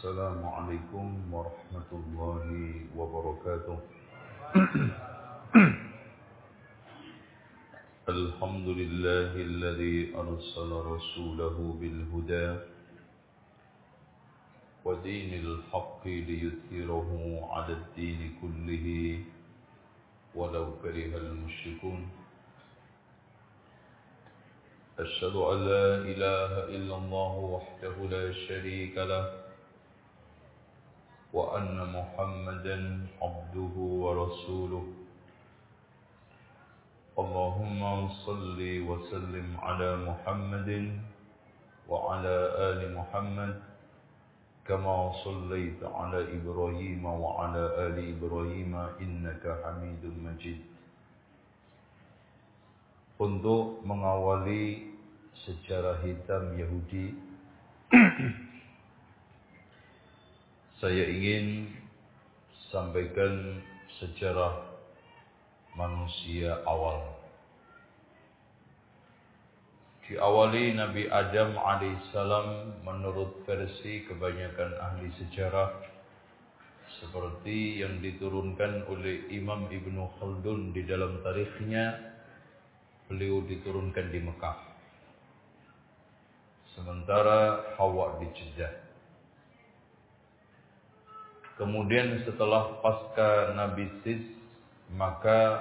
السلام عليكم ورحمة الله وبركاته. الحمد لله الذي أرسل رسوله بالهدى ودين الحق ليثيره على الدين كله ولو كره المشركون. أشهد أن لا إله إلا الله وحده لا شريك له وأن محمدا عبده ورسوله. اللهم صل وسلم على محمد وعلى آل محمد كما صليت على إبراهيم وعلى آل إبراهيم إنك حميد مجيد. Untuk mengawali sejarah hitam Yahudi saya ingin sampaikan sejarah manusia awal. Diawali Nabi Adam alaihissalam menurut versi kebanyakan ahli sejarah seperti yang diturunkan oleh Imam Ibnu Khaldun di dalam tarikhnya beliau diturunkan di Mekah sementara Hawa di Jeddah Kemudian setelah pasca Nabi Sis, maka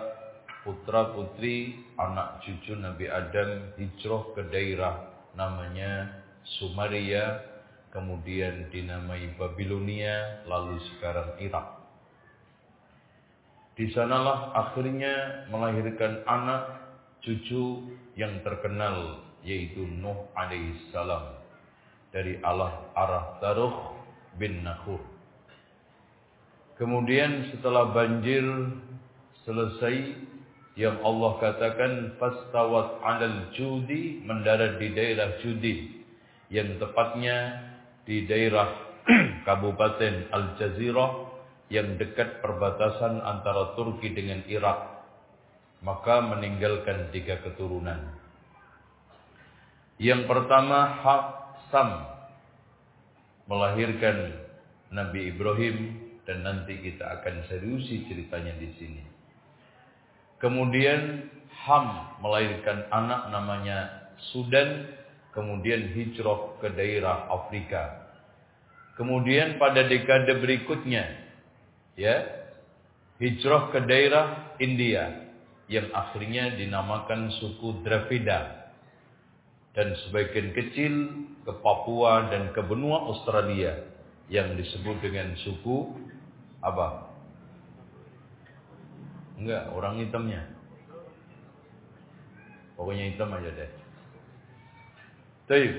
putra putri anak cucu Nabi Adam hijrah ke daerah namanya Sumaria, kemudian dinamai Babilonia, lalu sekarang Irak. Di sanalah akhirnya melahirkan anak cucu yang terkenal yaitu Nuh alaihissalam dari Allah arah Taruh bin Nakhur. Kemudian setelah banjir selesai yang Allah katakan fastawat 'alal judi mendarat di daerah Judi. Yang tepatnya di daerah Kabupaten Al-Jazirah yang dekat perbatasan antara Turki dengan Irak. Maka meninggalkan tiga keturunan. Yang pertama Hak Sam. Melahirkan Nabi Ibrahim dan nanti kita akan seriusi ceritanya di sini. Kemudian Ham melahirkan anak namanya Sudan, kemudian hijrah ke daerah Afrika. Kemudian pada dekade berikutnya, ya, hijrah ke daerah India yang akhirnya dinamakan suku Dravida dan sebagian kecil ke Papua dan ke benua Australia yang disebut dengan suku apa? Enggak, orang hitamnya. Pokoknya hitam aja deh. Taib.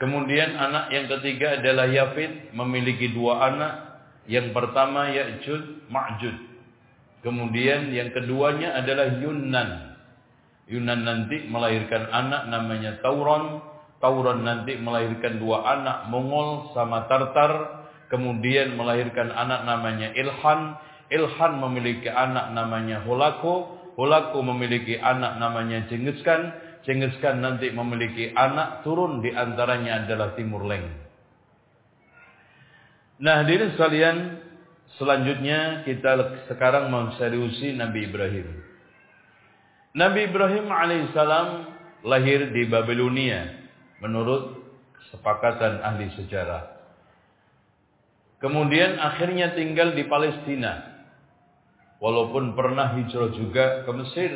Kemudian anak yang ketiga adalah Yafid, memiliki dua anak. Yang pertama Ya'jud, Ma'jud. Kemudian yang keduanya adalah Yunnan. Yunnan nanti melahirkan anak namanya Tauron. Tauron nanti melahirkan dua anak Mongol sama Tartar kemudian melahirkan anak namanya Ilhan, Ilhan memiliki anak namanya Holako, Holako memiliki anak namanya Jengiskan, Jengiskan nanti memiliki anak turun di antaranya adalah Timur Leng. Nah, diri sekalian, selanjutnya kita sekarang menseriusi Nabi Ibrahim. Nabi Ibrahim alaihissalam lahir di Babilonia menurut kesepakatan ahli sejarah. Kemudian akhirnya tinggal di Palestina. Walaupun pernah hijrah juga ke Mesir,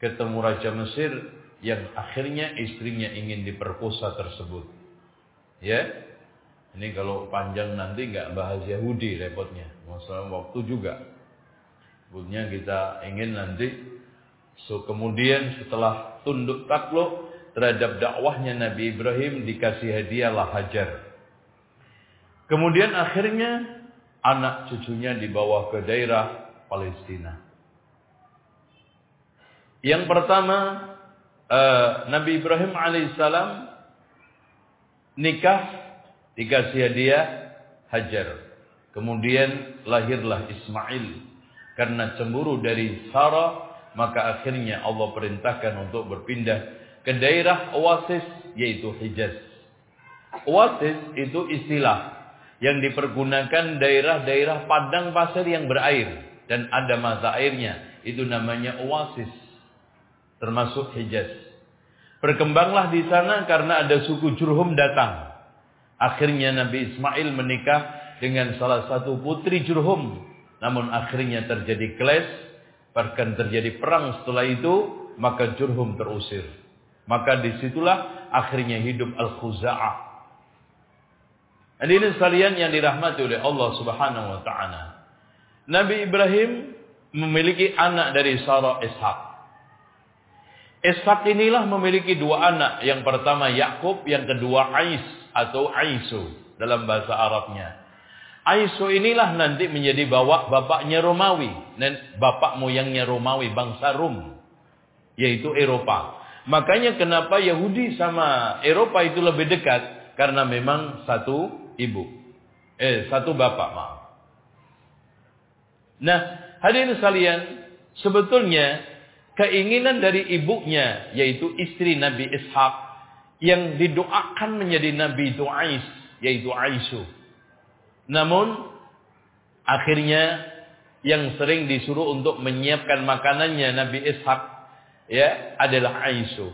ketemu Raja Mesir yang akhirnya istrinya ingin diperkosa tersebut. Ya, ini kalau panjang nanti nggak bahas Yahudi repotnya. Masalah waktu juga. Sebetulnya kita ingin nanti. So kemudian setelah tunduk takluk terhadap dakwahnya Nabi Ibrahim dikasih hadiahlah Hajar. Kemudian akhirnya anak cucunya dibawa ke daerah Palestina. Yang pertama uh, Nabi Ibrahim alaihissalam nikah dikasih hadiah Hajar. Kemudian lahirlah Ismail karena cemburu dari Sarah maka akhirnya Allah perintahkan untuk berpindah ke daerah Oasis yaitu Hijaz. Oasis itu istilah yang dipergunakan daerah-daerah padang pasir yang berair dan ada mata airnya. Itu namanya oasis. Termasuk Hijaz. Berkembanglah di sana karena ada suku Jurhum datang. Akhirnya Nabi Ismail menikah dengan salah satu putri Jurhum. Namun akhirnya terjadi clash. Bahkan terjadi perang setelah itu. Maka Jurhum terusir. Maka di situlah akhirnya hidup Al-Khuza'ah. Hadirin sekalian yang dirahmati oleh Allah Subhanahu wa taala. Nabi Ibrahim memiliki anak dari Sarah Ishak. Ishak inilah memiliki dua anak. Yang pertama Yakub, yang kedua Ais atau Aisu dalam bahasa Arabnya. Aisu inilah nanti menjadi bawa bapaknya Romawi bapak moyangnya Romawi bangsa Rum yaitu Eropa. Makanya kenapa Yahudi sama Eropa itu lebih dekat karena memang satu ibu. Eh, satu bapak, maaf. Nah, hadirin sekalian, sebetulnya keinginan dari ibunya yaitu istri Nabi Ishak yang didoakan menjadi nabi itu Ais, yaitu Aisu. Namun akhirnya yang sering disuruh untuk menyiapkan makanannya Nabi Ishak ya adalah Aisu.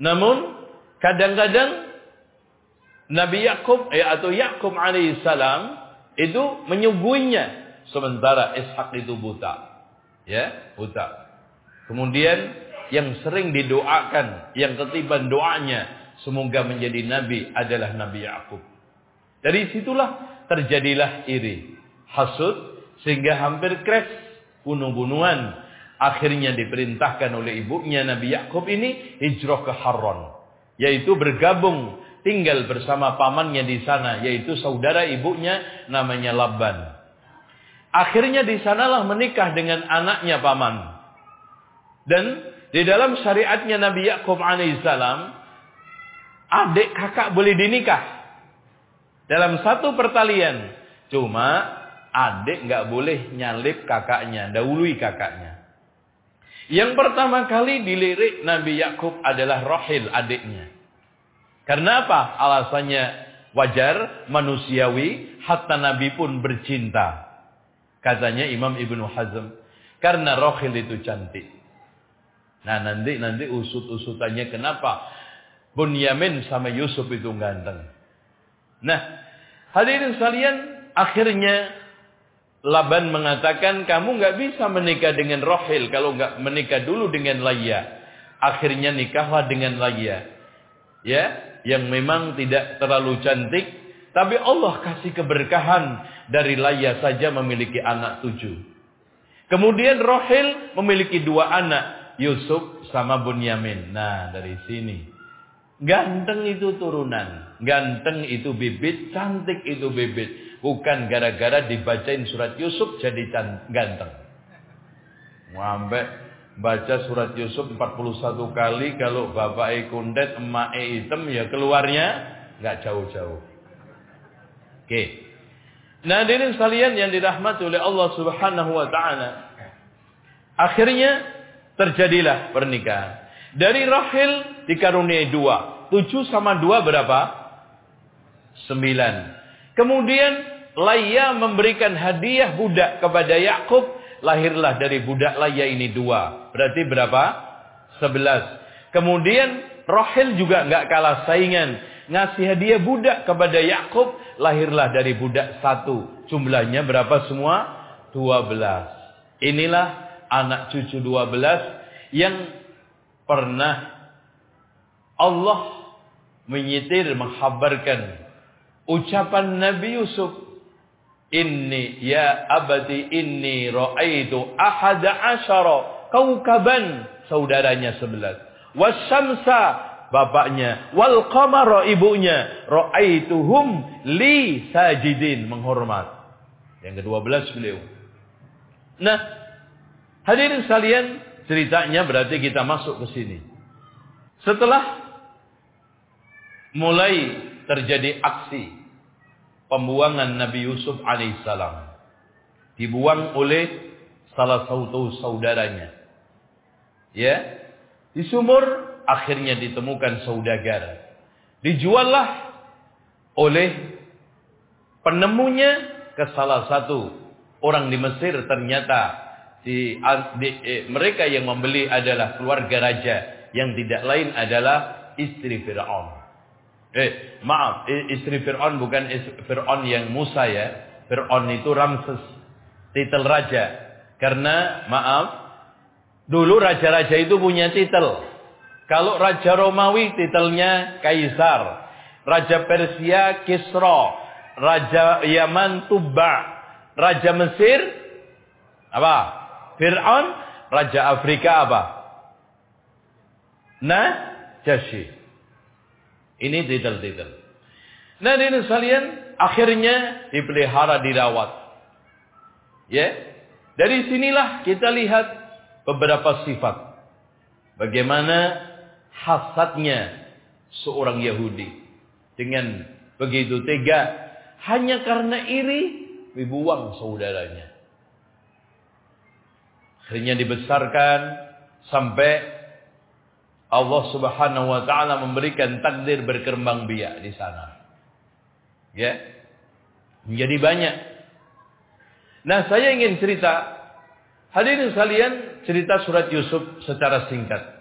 Namun kadang-kadang Nabi Yakub eh, atau Yakub alaihissalam itu menyuguhinya sementara Ishak itu buta. Ya, buta. Kemudian yang sering didoakan, yang ketiban doanya semoga menjadi nabi adalah Nabi Yakub. Dari situlah terjadilah iri, hasud sehingga hampir crash bunuh-bunuhan. Akhirnya diperintahkan oleh ibunya Nabi Yakub ini hijrah ke Haran, yaitu bergabung tinggal bersama pamannya di sana, yaitu saudara ibunya namanya Laban. Akhirnya di sanalah menikah dengan anaknya paman. Dan di dalam syariatnya Nabi Yakub alaihissalam, adik kakak boleh dinikah dalam satu pertalian. Cuma adik nggak boleh nyalip kakaknya, dahului kakaknya. Yang pertama kali dilirik Nabi Yakub adalah Rohil adiknya. Karena apa? Alasannya wajar, manusiawi, hatta Nabi pun bercinta. Katanya Imam Ibnu Hazm. Karena Rohil itu cantik. Nah nanti nanti usut-usutannya kenapa Bunyamin sama Yusuf itu ganteng. Nah hadirin sekalian akhirnya Laban mengatakan kamu nggak bisa menikah dengan Rohil kalau nggak menikah dulu dengan Laya. Akhirnya nikahlah dengan Laya. Ya, yang memang tidak terlalu cantik, tapi Allah kasih keberkahan dari Laya saja memiliki anak tujuh. Kemudian Rohil memiliki dua anak, Yusuf sama Bunyamin. Nah dari sini. Ganteng itu turunan. Ganteng itu bibit, cantik itu bibit. Bukan gara-gara dibacain surat Yusuf jadi ganteng. Wambek baca surat Yusuf 41 kali kalau bapak kundet emak hitam ya keluarnya nggak jauh-jauh. Oke. Nah, ini sekalian yang dirahmati oleh Allah Subhanahu wa taala. Akhirnya terjadilah pernikahan. Dari Rahil dikaruniai dua. Tujuh sama dua berapa? Sembilan. Kemudian Laya memberikan hadiah budak kepada Yakub lahirlah dari budak Laya ini dua. Berarti berapa? Sebelas. Kemudian Rohel juga nggak kalah saingan. Ngasih hadiah budak kepada Yakub. Lahirlah dari budak satu. Jumlahnya berapa semua? Dua belas. Inilah anak cucu dua belas. Yang pernah Allah menyitir, menghabarkan ucapan Nabi Yusuf Inni ya abadi inni ra'aitu ahada asyara kaukaban saudaranya sebelas. Wasyamsa bapaknya wal qamara ibunya ra'aituhum li sajidin menghormat. Yang kedua belas beliau. Nah, hadirin sekalian, ceritanya berarti kita masuk ke sini. Setelah mulai terjadi aksi pembuangan Nabi Yusuf alaihissalam. Dibuang oleh salah satu saudaranya. Ya, di sumur akhirnya ditemukan saudagar. Dijuallah oleh Penemunya ke salah satu orang di Mesir ternyata di, di eh, mereka yang membeli adalah keluarga raja yang tidak lain adalah istri Firaun. Eh, maaf, istri Fir'aun bukan Fir'aun yang Musa ya. Fir'aun itu Ramses. Titel raja. Karena, maaf, dulu raja-raja itu punya titel. Kalau Raja Romawi titelnya Kaisar. Raja Persia Kisra. Raja Yaman Tuba. Raja Mesir apa? Fir'aun. Raja Afrika apa? Nah, Jashi. Ini titel-titel. Nah ini sekalian akhirnya dipelihara dirawat. Ya. Dari sinilah kita lihat beberapa sifat. Bagaimana hasadnya seorang Yahudi. Dengan begitu tega. Hanya karena iri dibuang saudaranya. Akhirnya dibesarkan sampai Allah Subhanahu wa taala memberikan takdir berkembang biak di sana. Ya. Menjadi banyak. Nah, saya ingin cerita hadirin sekalian cerita surat Yusuf secara singkat.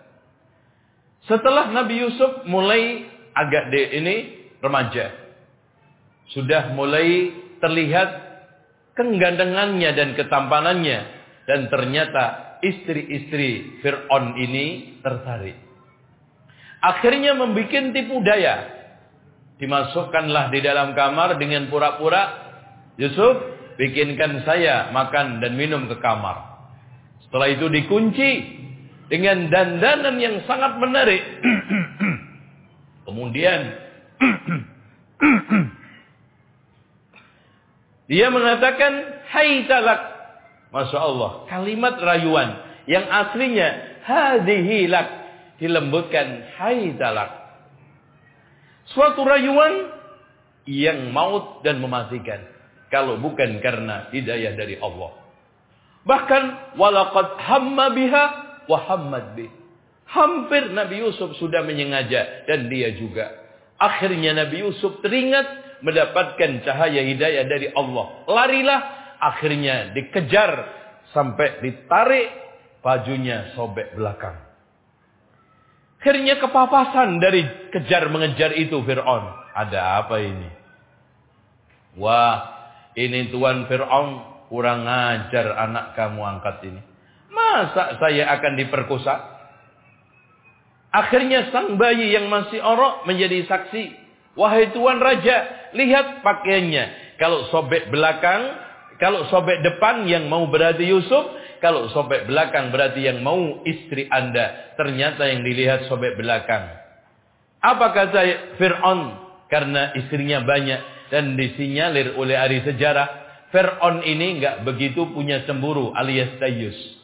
Setelah Nabi Yusuf mulai agak de ini remaja. Sudah mulai terlihat kenggandengannya dan ketampanannya dan ternyata istri-istri Fir'aun ini tertarik. Akhirnya membuat tipu daya. Dimasukkanlah di dalam kamar dengan pura-pura. Yusuf, bikinkan saya makan dan minum ke kamar. Setelah itu dikunci dengan dandanan yang sangat menarik. Kemudian dia mengatakan, Hai talak. Masya Allah. Kalimat rayuan. Yang aslinya, Hadihi lak dilembutkan hai talak. Suatu rayuan yang maut dan mematikan. Kalau bukan karena hidayah dari Allah. Bahkan walaqad hamma biha wa hammad. Hampir Nabi Yusuf sudah menyengaja dan dia juga. Akhirnya Nabi Yusuf teringat mendapatkan cahaya hidayah dari Allah. Larilah akhirnya dikejar sampai ditarik bajunya sobek belakang. Akhirnya kepapasan dari kejar mengejar itu Fir'aun. Ada apa ini? Wah, ini Tuan Fir'aun kurang ngajar anak kamu angkat ini. Masa saya akan diperkosa? Akhirnya sang bayi yang masih orok menjadi saksi. Wahai Tuan Raja, lihat pakaiannya. Kalau sobek belakang, kalau sobek depan yang mau berarti Yusuf, kalau sobek belakang berarti yang mau istri anda. Ternyata yang dilihat sobek belakang. Apa kata Fir'aun? Karena istrinya banyak. Dan disinyalir oleh ahli sejarah. Fir'aun ini nggak begitu punya cemburu alias dayus.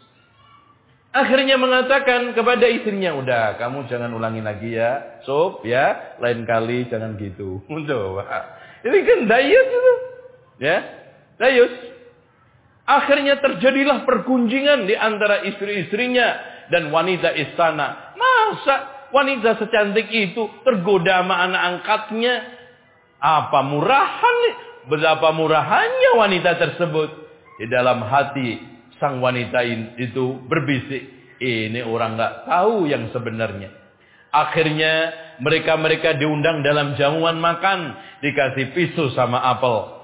Akhirnya mengatakan kepada istrinya, udah kamu jangan ulangi lagi ya. Sob ya, lain kali jangan gitu. Coba. Ini kan dayus itu. Ya, dayus. Akhirnya terjadilah pergunjingan di antara istri-istrinya dan wanita istana. Masa wanita secantik itu tergoda sama anak angkatnya? Apa murahan nih? Betapa murahannya wanita tersebut. Di dalam hati sang wanita itu berbisik. Ini orang nggak tahu yang sebenarnya. Akhirnya mereka-mereka diundang dalam jamuan makan. Dikasih pisau sama apel.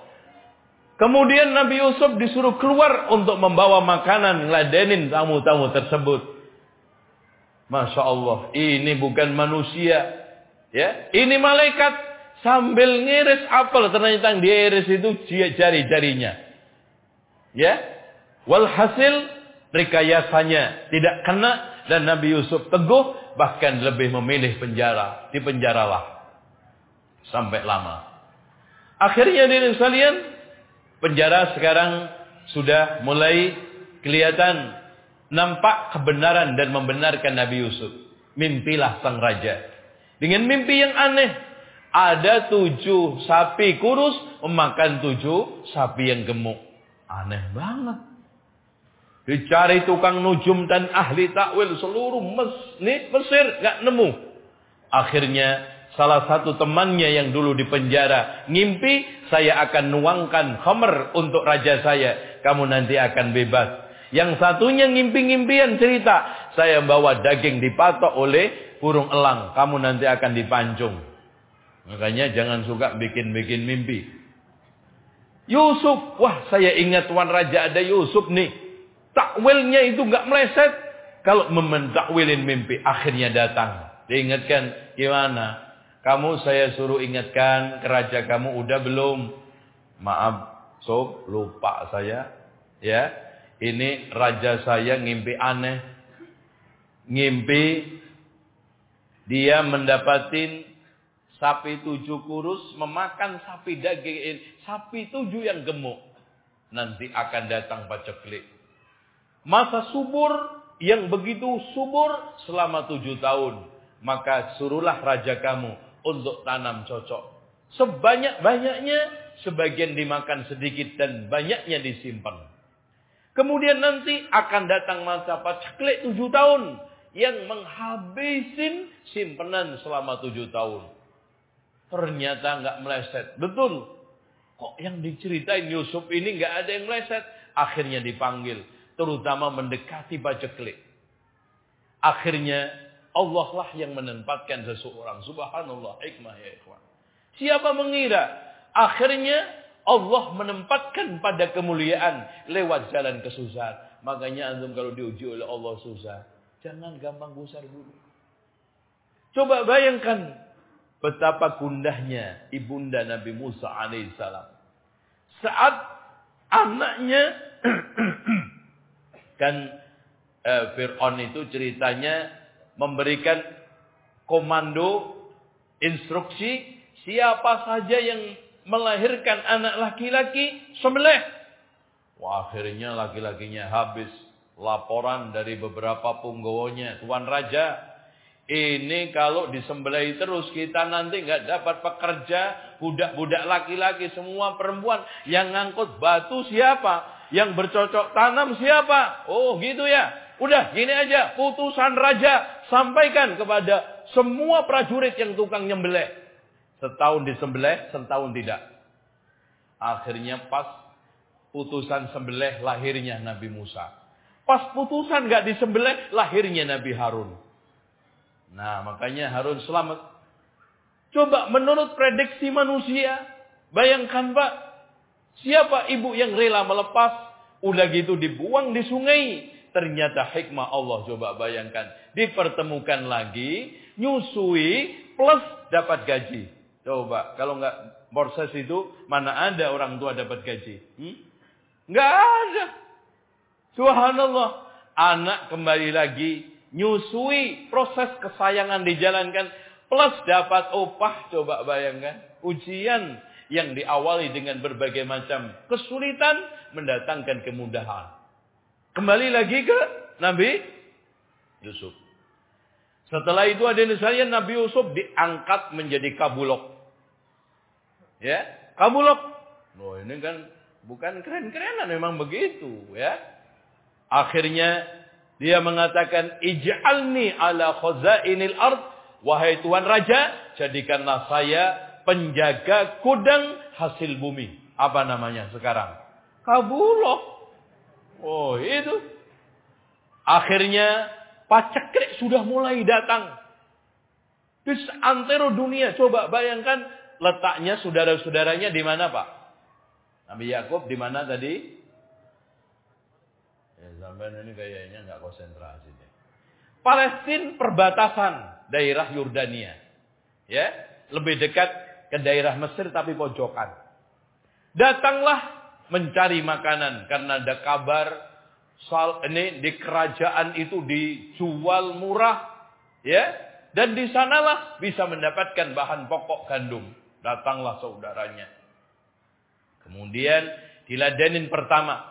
Kemudian Nabi Yusuf disuruh keluar untuk membawa makanan ngeladenin tamu-tamu tersebut. Masya Allah, ini bukan manusia. Ya, ini malaikat sambil ngiris apel ternyata yang diiris itu jari-jarinya. Ya, walhasil rekayasanya tidak kena dan Nabi Yusuf teguh bahkan lebih memilih penjara. Di penjaralah sampai lama. Akhirnya diri sekalian penjara sekarang sudah mulai kelihatan nampak kebenaran dan membenarkan Nabi Yusuf. Mimpilah sang raja. Dengan mimpi yang aneh. Ada tujuh sapi kurus memakan tujuh sapi yang gemuk. Aneh banget. Dicari tukang nujum dan ahli takwil seluruh Mesir nggak nemu. Akhirnya salah satu temannya yang dulu di penjara. Ngimpi, saya akan nuangkan khamr untuk raja saya. Kamu nanti akan bebas. Yang satunya ngimpi-ngimpian cerita. Saya bawa daging dipatok oleh burung elang. Kamu nanti akan dipancung. Makanya jangan suka bikin-bikin mimpi. Yusuf, wah saya ingat Tuan Raja ada Yusuf nih. Takwilnya itu nggak meleset. Kalau mementakwilin mimpi, akhirnya datang. Diingatkan, gimana? Kamu saya suruh ingatkan ke raja kamu udah belum? Maaf, sob, lupa saya. Ya, ini raja saya ngimpi aneh. Ngimpi dia mendapatin sapi tujuh kurus memakan sapi daging sapi tujuh yang gemuk. Nanti akan datang paceklik. Masa subur yang begitu subur selama tujuh tahun. Maka suruhlah raja kamu untuk tanam cocok. Sebanyak-banyaknya, sebagian dimakan sedikit dan banyaknya disimpan. Kemudian nanti akan datang masa paceklik tujuh tahun yang menghabisin simpanan selama tujuh tahun. Ternyata nggak meleset. Betul. Kok yang diceritain Yusuf ini nggak ada yang meleset? Akhirnya dipanggil. Terutama mendekati paceklik. Akhirnya Allah lah yang menempatkan seseorang. Subhanallah hikmah ya ikhwan. Siapa mengira akhirnya Allah menempatkan pada kemuliaan lewat jalan kesusahan. Makanya antum kalau diuji oleh Allah susah, jangan gampang gusar dulu. Coba bayangkan betapa gundahnya ibunda Nabi Musa alaihissalam. Saat anaknya kan Fir'aun itu ceritanya memberikan komando instruksi siapa saja yang melahirkan anak laki-laki sembelih. Wah, akhirnya laki-lakinya habis. Laporan dari beberapa punggawonya, Tuan Raja, ini kalau disembelih terus kita nanti nggak dapat pekerja, budak-budak laki-laki semua perempuan yang ngangkut batu siapa? Yang bercocok tanam siapa? Oh, gitu ya. Udah, gini aja, putusan raja sampaikan kepada semua prajurit yang tukang nyembelih. Setahun disembelih, setahun tidak. Akhirnya pas putusan sembelih lahirnya Nabi Musa. Pas putusan gak disembelih lahirnya Nabi Harun. Nah makanya Harun selamat. Coba menurut prediksi manusia. Bayangkan Pak. Siapa ibu yang rela melepas. Udah gitu dibuang di sungai. Ternyata hikmah Allah coba bayangkan. Dipertemukan lagi. Nyusui plus dapat gaji. Coba, kalau nggak proses itu, mana ada orang tua dapat gaji? Hmm? Nggak ada. Subhanallah. Anak kembali lagi nyusui proses kesayangan dijalankan plus dapat upah coba bayangkan ujian yang diawali dengan berbagai macam kesulitan mendatangkan kemudahan kembali lagi ke Nabi Yusuf setelah itu ada yang Nabi Yusuf diangkat menjadi kabulok Ya, kabulok. Loh ini kan bukan keren-kerenan memang begitu ya. Akhirnya dia mengatakan ij'alni ala khazainil ard wahai tuan raja jadikanlah saya penjaga kudang hasil bumi. Apa namanya sekarang? Kabulok. Oh, itu. Akhirnya paceklik sudah mulai datang. Di antero dunia coba bayangkan letaknya saudara-saudaranya di mana Pak? Nabi Yakub di mana tadi? Ya, sampai ini kayaknya nggak konsentrasi deh. Palestina perbatasan daerah Yordania. Ya, lebih dekat ke daerah Mesir tapi pojokan. Datanglah mencari makanan karena ada kabar soal ini di kerajaan itu dijual murah, ya. Dan di sanalah bisa mendapatkan bahan pokok gandum. Datanglah saudaranya. Kemudian diladenin pertama.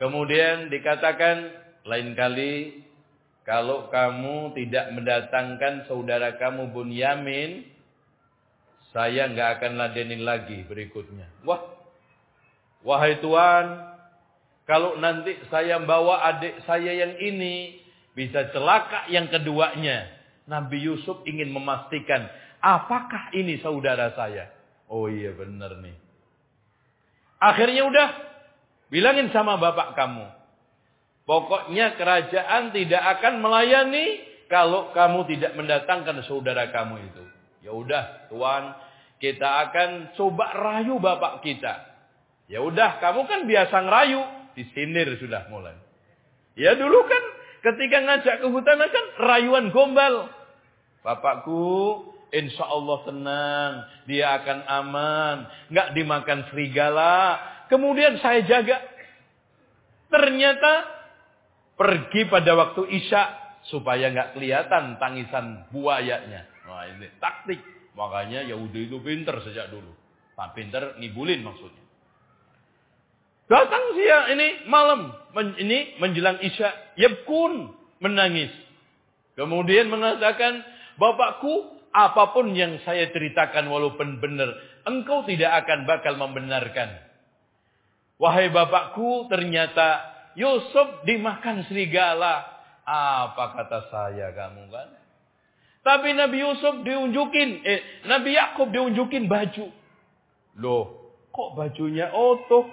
Kemudian dikatakan lain kali kalau kamu tidak mendatangkan saudara kamu Bunyamin, saya nggak akan ladenin lagi berikutnya. Wah, wahai Tuhan, kalau nanti saya bawa adik saya yang ini, bisa celaka yang keduanya. Nabi Yusuf ingin memastikan apakah ini saudara saya. Oh iya benar nih. Akhirnya udah bilangin sama bapak kamu. Pokoknya kerajaan tidak akan melayani kalau kamu tidak mendatangkan saudara kamu itu. Ya udah, Tuan, kita akan coba rayu bapak kita. Ya udah, kamu kan biasa ngerayu, disinir sudah mulai. Ya dulu kan ketika ngajak ke hutan kan rayuan gombal. Bapakku, insya Allah tenang, dia akan aman, nggak dimakan serigala. Kemudian saya jaga. Ternyata pergi pada waktu isya supaya nggak kelihatan tangisan buayanya. Wah ini taktik. Makanya Yahudi itu pinter sejak dulu. Pak pinter ngibulin maksudnya. Datang siang ini malam, ini menjelang isya, yabkun menangis. Kemudian mengatakan, Bapakku, apa pun yang saya ceritakan walaupun benar, engkau tidak akan bakal membenarkan. Wahai bapakku, ternyata Yusuf dimakan serigala. Apa kata saya kamu kan? Tapi Nabi Yusuf diunjukin, eh, Nabi Yakub diunjukin baju. Loh, kok bajunya otoh?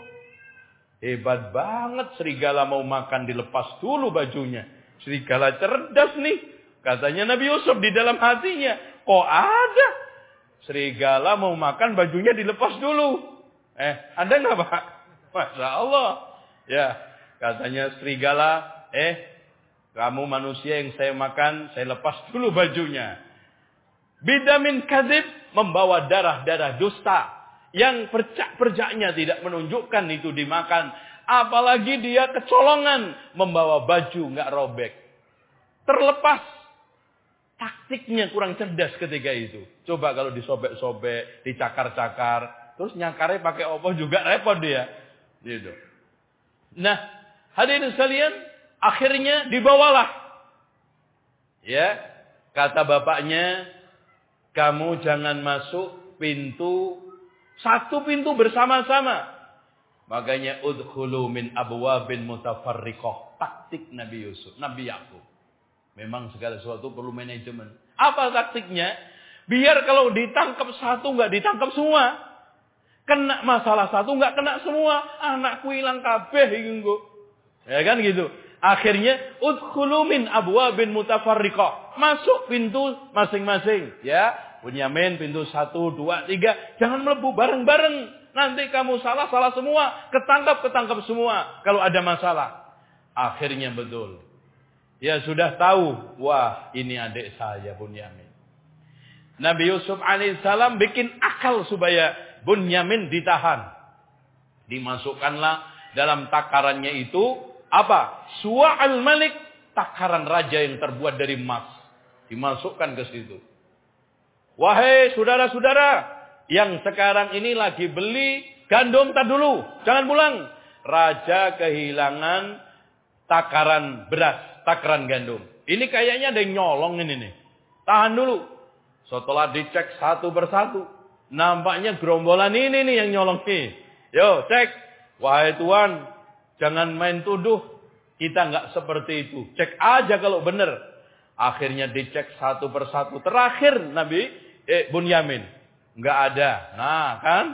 Hebat banget serigala mau makan dilepas dulu bajunya. Serigala cerdas nih. Katanya Nabi Yusuf di dalam hatinya. Kok ada? Serigala mau makan bajunya dilepas dulu. Eh, ada nggak Pak? Masya Allah. Ya, katanya serigala, eh, kamu manusia yang saya makan, saya lepas dulu bajunya. Bidamin kadib membawa darah-darah dusta yang percak-percaknya tidak menunjukkan itu dimakan. Apalagi dia kecolongan membawa baju nggak robek. Terlepas taktiknya kurang cerdas ketika itu. Coba kalau disobek-sobek, dicakar-cakar, terus nyakarnya pakai opo juga repot dia. Gitu. Nah, hadirin sekalian, akhirnya dibawalah. Ya, kata bapaknya, kamu jangan masuk pintu satu pintu bersama-sama. Makanya udkhulu min abwabin mutafarriqah. Taktik Nabi Yusuf, Nabi Yakub. Memang segala sesuatu perlu manajemen. Apa taktiknya? Biar kalau ditangkap satu nggak ditangkap semua. Kena masalah satu nggak kena semua. Anakku hilang kabeh inggo. Ya kan gitu. Akhirnya udkhulu min abwabin mutafarriqah. Masuk pintu masing-masing, ya. Bunyamin pintu satu, dua, tiga. Jangan melebu bareng-bareng. Nanti kamu salah, salah semua. Ketangkap, ketangkap semua. Kalau ada masalah. Akhirnya betul. Ya sudah tahu. Wah ini adik saya Bunyamin. Nabi Yusuf alaihissalam bikin akal supaya Bunyamin ditahan. Dimasukkanlah dalam takarannya itu. Apa? Sua'al malik. Takaran raja yang terbuat dari emas. Dimasukkan ke situ. Wahai saudara-saudara yang sekarang ini lagi beli gandum tak dulu, jangan pulang. Raja kehilangan takaran beras, takaran gandum. Ini kayaknya ada yang nyolong ini nih. Tahan dulu. Setelah dicek satu persatu, nampaknya gerombolan ini nih yang nyolong nih. Yo, cek. Wahai Tuhan, jangan main tuduh. Kita nggak seperti itu. Cek aja kalau benar. Akhirnya dicek satu persatu. Terakhir Nabi eh Bunyamin. Enggak ada. Nah, kan?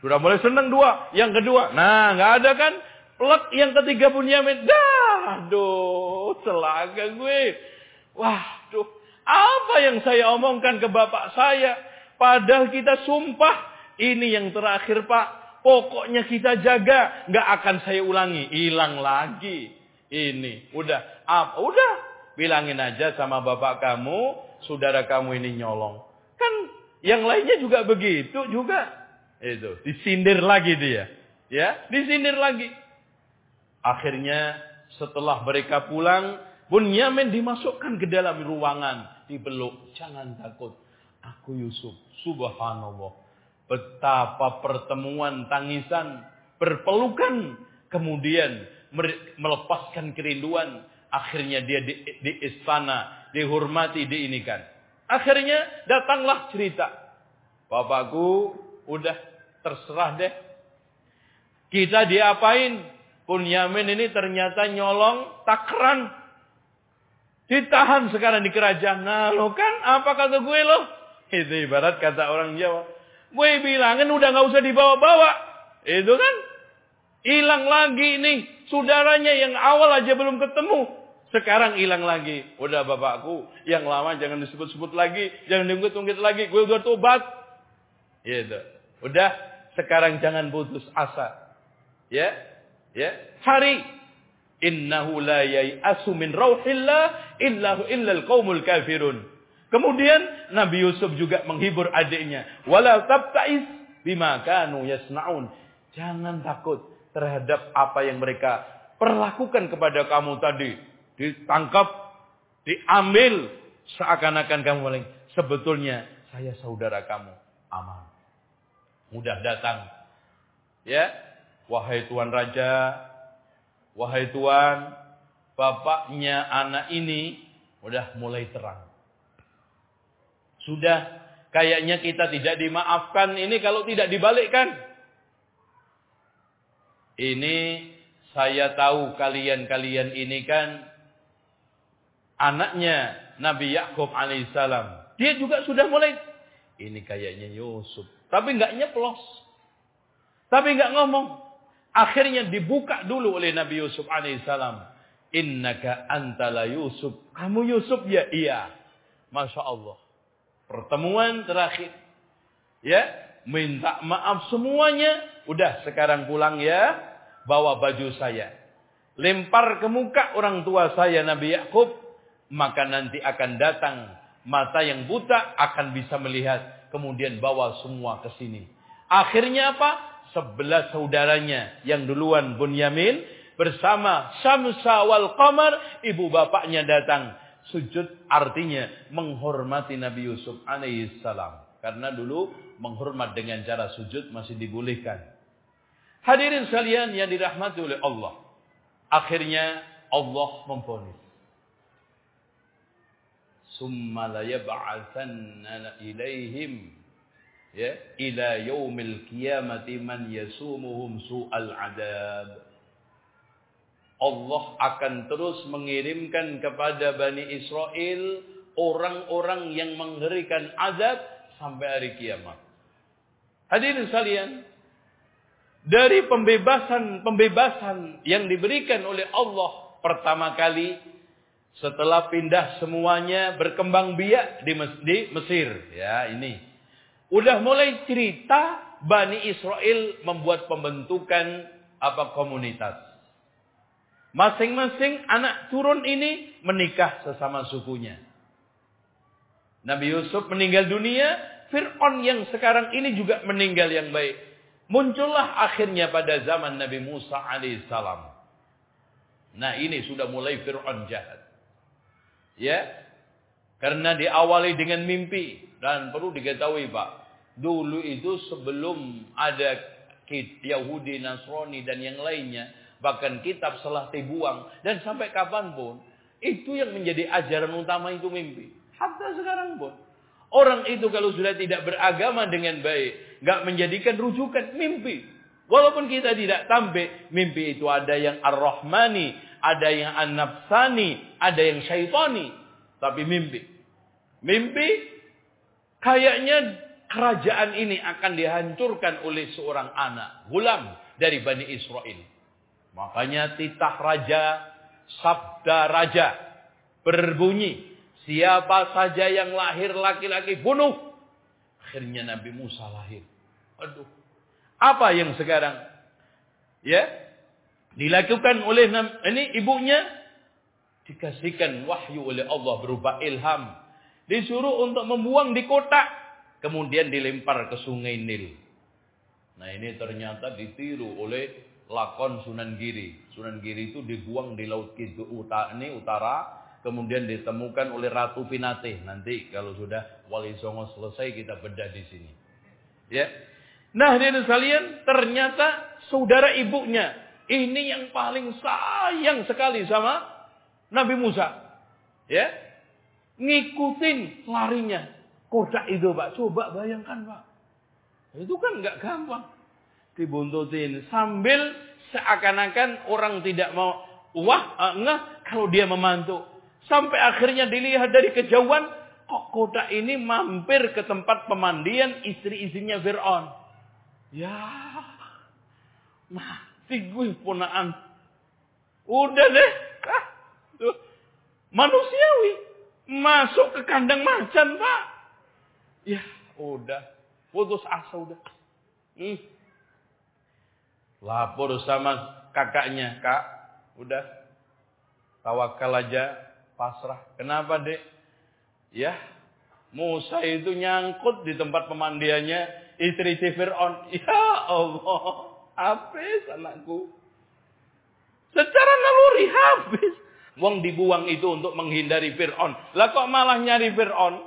Sudah mulai senang dua. Yang kedua, nah, enggak ada kan? Plek yang ketiga Bunyamin. Dah, aduh, celaga gue. Wah, duh. Apa yang saya omongkan ke bapak saya? Padahal kita sumpah. Ini yang terakhir pak. Pokoknya kita jaga. Nggak akan saya ulangi. Hilang lagi. Ini. Udah. Apa? Udah. Bilangin aja sama bapak kamu. Saudara kamu ini nyolong. Kan yang lainnya juga begitu juga. Itu, disindir lagi dia. Ya, disindir lagi. Akhirnya setelah mereka pulang, Bunyamin dimasukkan ke dalam ruangan, dibeluk. Jangan takut. Aku Yusuf, subhanallah. Betapa pertemuan tangisan, berpelukan, kemudian melepaskan kerinduan. Akhirnya dia di, di istana, dihormati, diinikan. Akhirnya datanglah cerita. Bapakku udah terserah deh. Kita diapain? Bunyamin ini ternyata nyolong takran. Ditahan sekarang di kerajaan. Nah lo kan apa kata gue lo? Itu ibarat kata orang Jawa. Gue bilangin udah nggak usah dibawa-bawa. Itu kan. Hilang lagi nih. Saudaranya yang awal aja belum ketemu. Sekarang hilang lagi. Udah bapakku. Yang lama jangan disebut-sebut lagi. Jangan diungkit-ungkit lagi. Gue udah tobat. Gitu. Udah. Sekarang jangan putus asa. Ya. Ya. Cari Innahu la yai'asu min rauhillah illahu illal qaumul kafirun. Kemudian Nabi Yusuf juga menghibur adiknya. Wala tabta'is bima kanu yasna'un. Jangan takut terhadap apa yang mereka perlakukan kepada kamu tadi. Ditangkap, diambil seakan-akan kamu paling. Sebetulnya saya saudara kamu. Aman. Mudah datang. Ya, wahai tuan raja, Wahai Tuhan, bapaknya anak ini udah mulai terang. Sudah kayaknya kita tidak dimaafkan ini kalau tidak dibalikkan. Ini saya tahu kalian-kalian ini kan anaknya Nabi Yakub alaihissalam. Dia juga sudah mulai ini kayaknya Yusuf, tapi nggak nyeplos. Tapi nggak ngomong. Akhirnya dibuka dulu oleh Nabi Yusuf alaihissalam. Innaka antala Yusuf. Kamu Yusuf ya? Iya. Masya Allah. Pertemuan terakhir. Ya. Minta maaf semuanya. Udah sekarang pulang ya. Bawa baju saya. Lempar ke muka orang tua saya Nabi Yakub. Maka nanti akan datang. Mata yang buta akan bisa melihat. Kemudian bawa semua ke sini. Akhirnya apa? sebelas saudaranya yang duluan Bunyamin bersama Syamsa wal Qamar ibu bapaknya datang sujud artinya menghormati Nabi Yusuf alaihissalam karena dulu menghormat dengan cara sujud masih dibolehkan hadirin sekalian yang dirahmati oleh Allah akhirnya Allah memfonis summa la yab'atsanna ilaihim ya ila yaumil qiyamati man yasumuhum su'al adab Allah akan terus mengirimkan kepada Bani Israel orang-orang yang mengerikan azab sampai hari kiamat. Hadirin sekalian, dari pembebasan-pembebasan yang diberikan oleh Allah pertama kali setelah pindah semuanya berkembang biak di Mesir, ya ini Udah mulai cerita Bani Israel membuat pembentukan apa komunitas. Masing-masing anak turun ini menikah sesama sukunya. Nabi Yusuf meninggal dunia, Fir'aun yang sekarang ini juga meninggal yang baik. Muncullah akhirnya pada zaman Nabi Musa alaihissalam. Nah ini sudah mulai Fir'aun jahat. Ya, karena diawali dengan mimpi. Dan perlu diketahui Pak, Dulu itu sebelum ada Yahudi, Nasrani dan yang lainnya, bahkan kitab setelah dibuang dan sampai kapan pun, itu yang menjadi ajaran utama itu mimpi. Hatta sekarang pun. Orang itu kalau sudah tidak beragama dengan baik, nggak menjadikan rujukan mimpi. Walaupun kita tidak tampil, mimpi itu ada yang ar-Rahmani, ada yang an-Nafsani, ada yang syaitani. Tapi mimpi. Mimpi kayaknya kerajaan ini akan dihancurkan oleh seorang anak, gulam dari Bani Israel. Makanya titah raja, sabda raja berbunyi, siapa saja yang lahir laki-laki bunuh. Akhirnya Nabi Musa lahir. Aduh. Apa yang sekarang ya dilakukan oleh ini ibunya dikasihkan wahyu oleh Allah berupa ilham. Disuruh untuk membuang di kotak kemudian dilempar ke sungai Nil. Nah ini ternyata ditiru oleh lakon Sunan Giri. Sunan Giri itu dibuang di laut Kidul utara, ini utara, kemudian ditemukan oleh Ratu Pinate. Nanti kalau sudah Wali Songo selesai kita bedah di sini. Ya. Nah, hadirin sekalian, ternyata saudara ibunya ini yang paling sayang sekali sama Nabi Musa. Ya. Ngikutin larinya kodak itu Pak. Coba bayangkan Pak. Itu kan nggak gampang. Dibuntutin. Sambil seakan-akan orang tidak mau wah enggak kalau dia memantu. Sampai akhirnya dilihat dari kejauhan, kok kodak ini mampir ke tempat pemandian istri-istrinya Fir'aun. Ya, mati gue punaan. Udah deh. Ah, tuh. Manusiawi. Masuk ke kandang macan, Pak. Ya, udah. Putus asa udah. Hmm. Lapor sama kakaknya, Kak. Udah. Tawakal aja pasrah. Kenapa dek? Ya, Musa itu nyangkut di tempat pemandiannya istri si Fir'aun. Ya Allah, habis anakku. Secara naluri habis. Wong dibuang itu untuk menghindari Fir'aun. Lah kok malah nyari Fir'aun?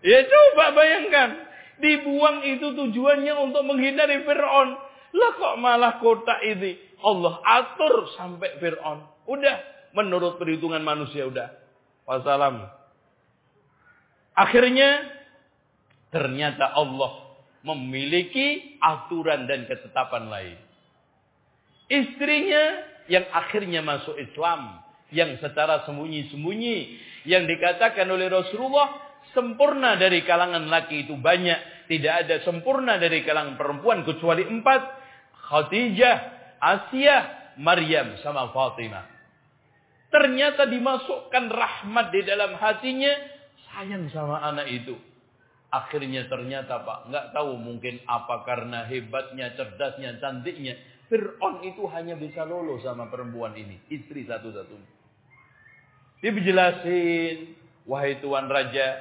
Ya coba bayangkan. Dibuang itu tujuannya untuk menghindari Fir'aun. Lah kok malah kota ini Allah atur sampai Fir'aun. Udah menurut perhitungan manusia udah. Wassalam. Akhirnya ternyata Allah memiliki aturan dan ketetapan lain. Istrinya yang akhirnya masuk Islam, yang secara sembunyi-sembunyi, yang dikatakan oleh Rasulullah sempurna dari kalangan laki itu banyak, tidak ada sempurna dari kalangan perempuan kecuali empat, Khadijah, Asia, Maryam sama Fatimah. Ternyata dimasukkan rahmat di dalam hatinya. Sayang sama anak itu. Akhirnya ternyata Pak. nggak tahu mungkin apa karena hebatnya, cerdasnya, cantiknya. Fir'aun itu hanya bisa lolo sama perempuan ini. Istri satu-satunya. Dia dijelasin. Wahai Tuan Raja.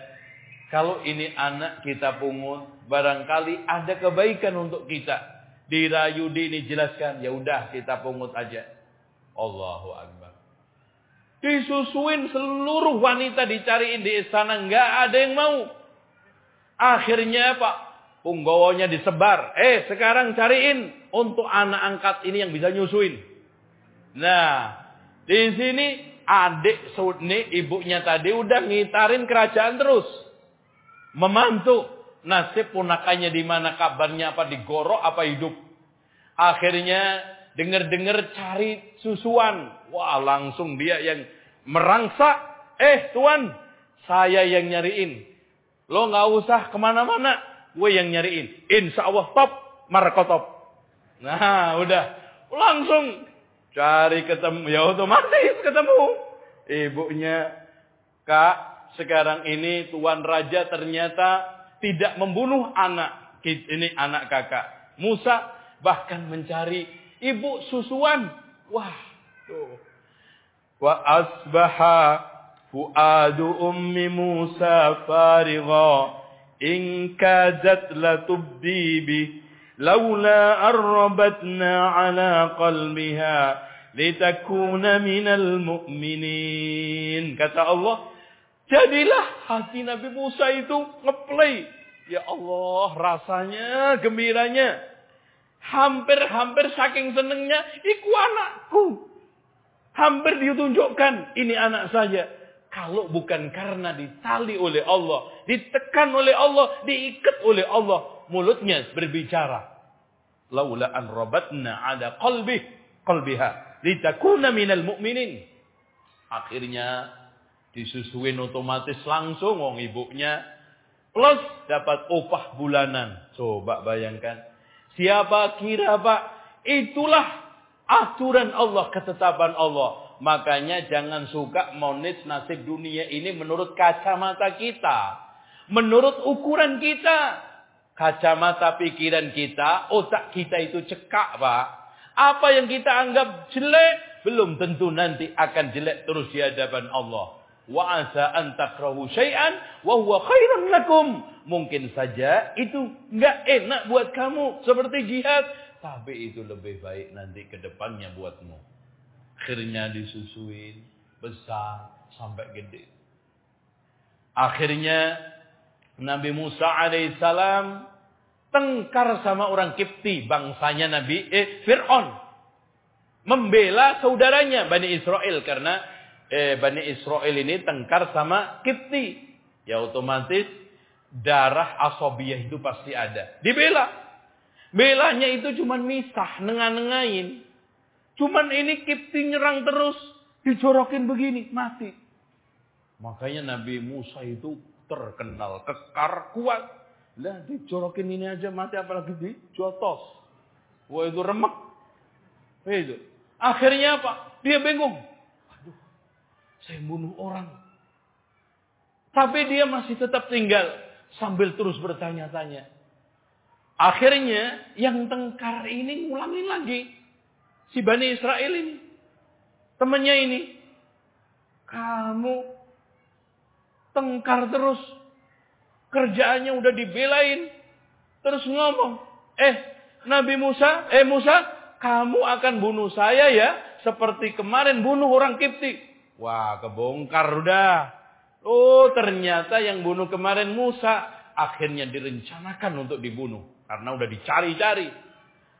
Kalau ini anak kita pungut. Barangkali ada kebaikan untuk kita. Dirayu ini jelaskan. Ya udah kita pungut aja. Allahu Akbar. Disusuin seluruh wanita dicariin di istana. Nggak ada yang mau. Akhirnya Pak. Punggawonya disebar. Eh sekarang cariin. Untuk anak angkat ini yang bisa nyusuin. Nah. Di sini adik Sudni ibunya tadi udah ngitarin kerajaan terus. Memantu. Nasib punakannya di mana kabarnya apa digorok apa hidup. Akhirnya dengar-dengar cari susuan. Wah langsung dia yang merangsak. Eh tuan, saya yang nyariin. Lo nggak usah ke mana-mana. Gue yang nyariin. Insya Allah top. Markotop. Nah udah. Langsung cari ketemu. Ya otomatis ketemu. Ibunya. Kak sekarang ini Tuan Raja ternyata tidak membunuh anak. Ini anak kakak. Musa bahkan mencari ibu susuan. Wah. Tuh. Wa asbaha فؤاد أم موسى فارغا إن كادت لتبدي به لولا أربتنا على قلبها litakuna minal mu'minin. Kata Allah, jadilah hati Nabi Musa itu ngeplay. Ya Allah, rasanya, gembiranya. Hampir-hampir saking senengnya, iku anakku. Hampir ditunjukkan, ini anak saya. Kalau bukan karena ditali oleh Allah, ditekan oleh Allah, diikat oleh Allah, mulutnya berbicara. Laula an rabatna ada qalbi, qalbiha, litakuna minal mu'minin. Akhirnya disusuin otomatis langsung wong ibunya plus dapat upah bulanan. Coba bayangkan. Siapa kira Pak? Itulah aturan Allah, ketetapan Allah. Makanya jangan suka monis nasib dunia ini menurut kacamata kita. Menurut ukuran kita. Kacamata pikiran kita, otak kita itu cekak Pak. Apa yang kita anggap jelek, belum tentu nanti akan jelek terus di hadapan Allah. Wa asa an takrahu syai'an wa huwa khairun lakum. Mungkin saja itu enggak enak buat kamu seperti jihad, tapi itu lebih baik nanti ke depannya buatmu. Akhirnya disusuin, besar, sampai gede. Akhirnya Nabi Musa alaihissalam tengkar sama orang Kipti, bangsanya Nabi eh, Fir'aun. Membela saudaranya Bani Israel karena eh, Bani Israel ini tengkar sama Kipti. Ya otomatis darah asobiyah itu pasti ada. Dibela. Belanya itu cuma misah, nengah-nengahin. Cuman ini Kipti nyerang terus, dijorokin begini, mati. Makanya Nabi Musa itu terkenal kekar kuat. Lah dijorokin ini aja mati apalagi di jotos. Wah itu remek. Itu. Akhirnya apa? Dia bingung. Aduh, saya bunuh orang. Tapi dia masih tetap tinggal sambil terus bertanya-tanya. Akhirnya yang tengkar ini ngulangin lagi. Si Bani Israel ini. Temannya ini. Kamu tengkar terus. Kerjaannya udah dibelain. Terus ngomong, eh Nabi Musa, eh Musa, kamu akan bunuh saya ya. Seperti kemarin bunuh orang Kipti. Wah kebongkar udah. Oh ternyata yang bunuh kemarin Musa. Akhirnya direncanakan untuk dibunuh. Karena udah dicari-cari.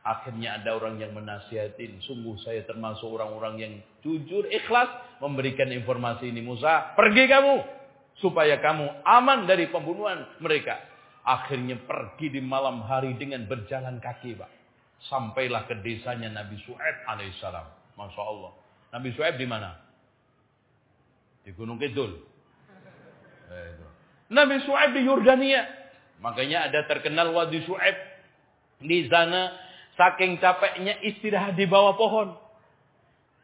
Akhirnya ada orang yang menasihatin. Sungguh saya termasuk orang-orang yang jujur, ikhlas. Memberikan informasi ini. Musa, pergi kamu supaya kamu aman dari pembunuhan mereka. Akhirnya pergi di malam hari dengan berjalan kaki, Pak. Sampailah ke desanya Nabi Su'aib alaihissalam. Masya Allah. Nabi Su'aib di mana? Di Gunung Kidul. Eh, Nabi Su'aib di Yordania. Makanya ada terkenal Wadi Su'aib. Di sana saking capeknya istirahat di bawah pohon.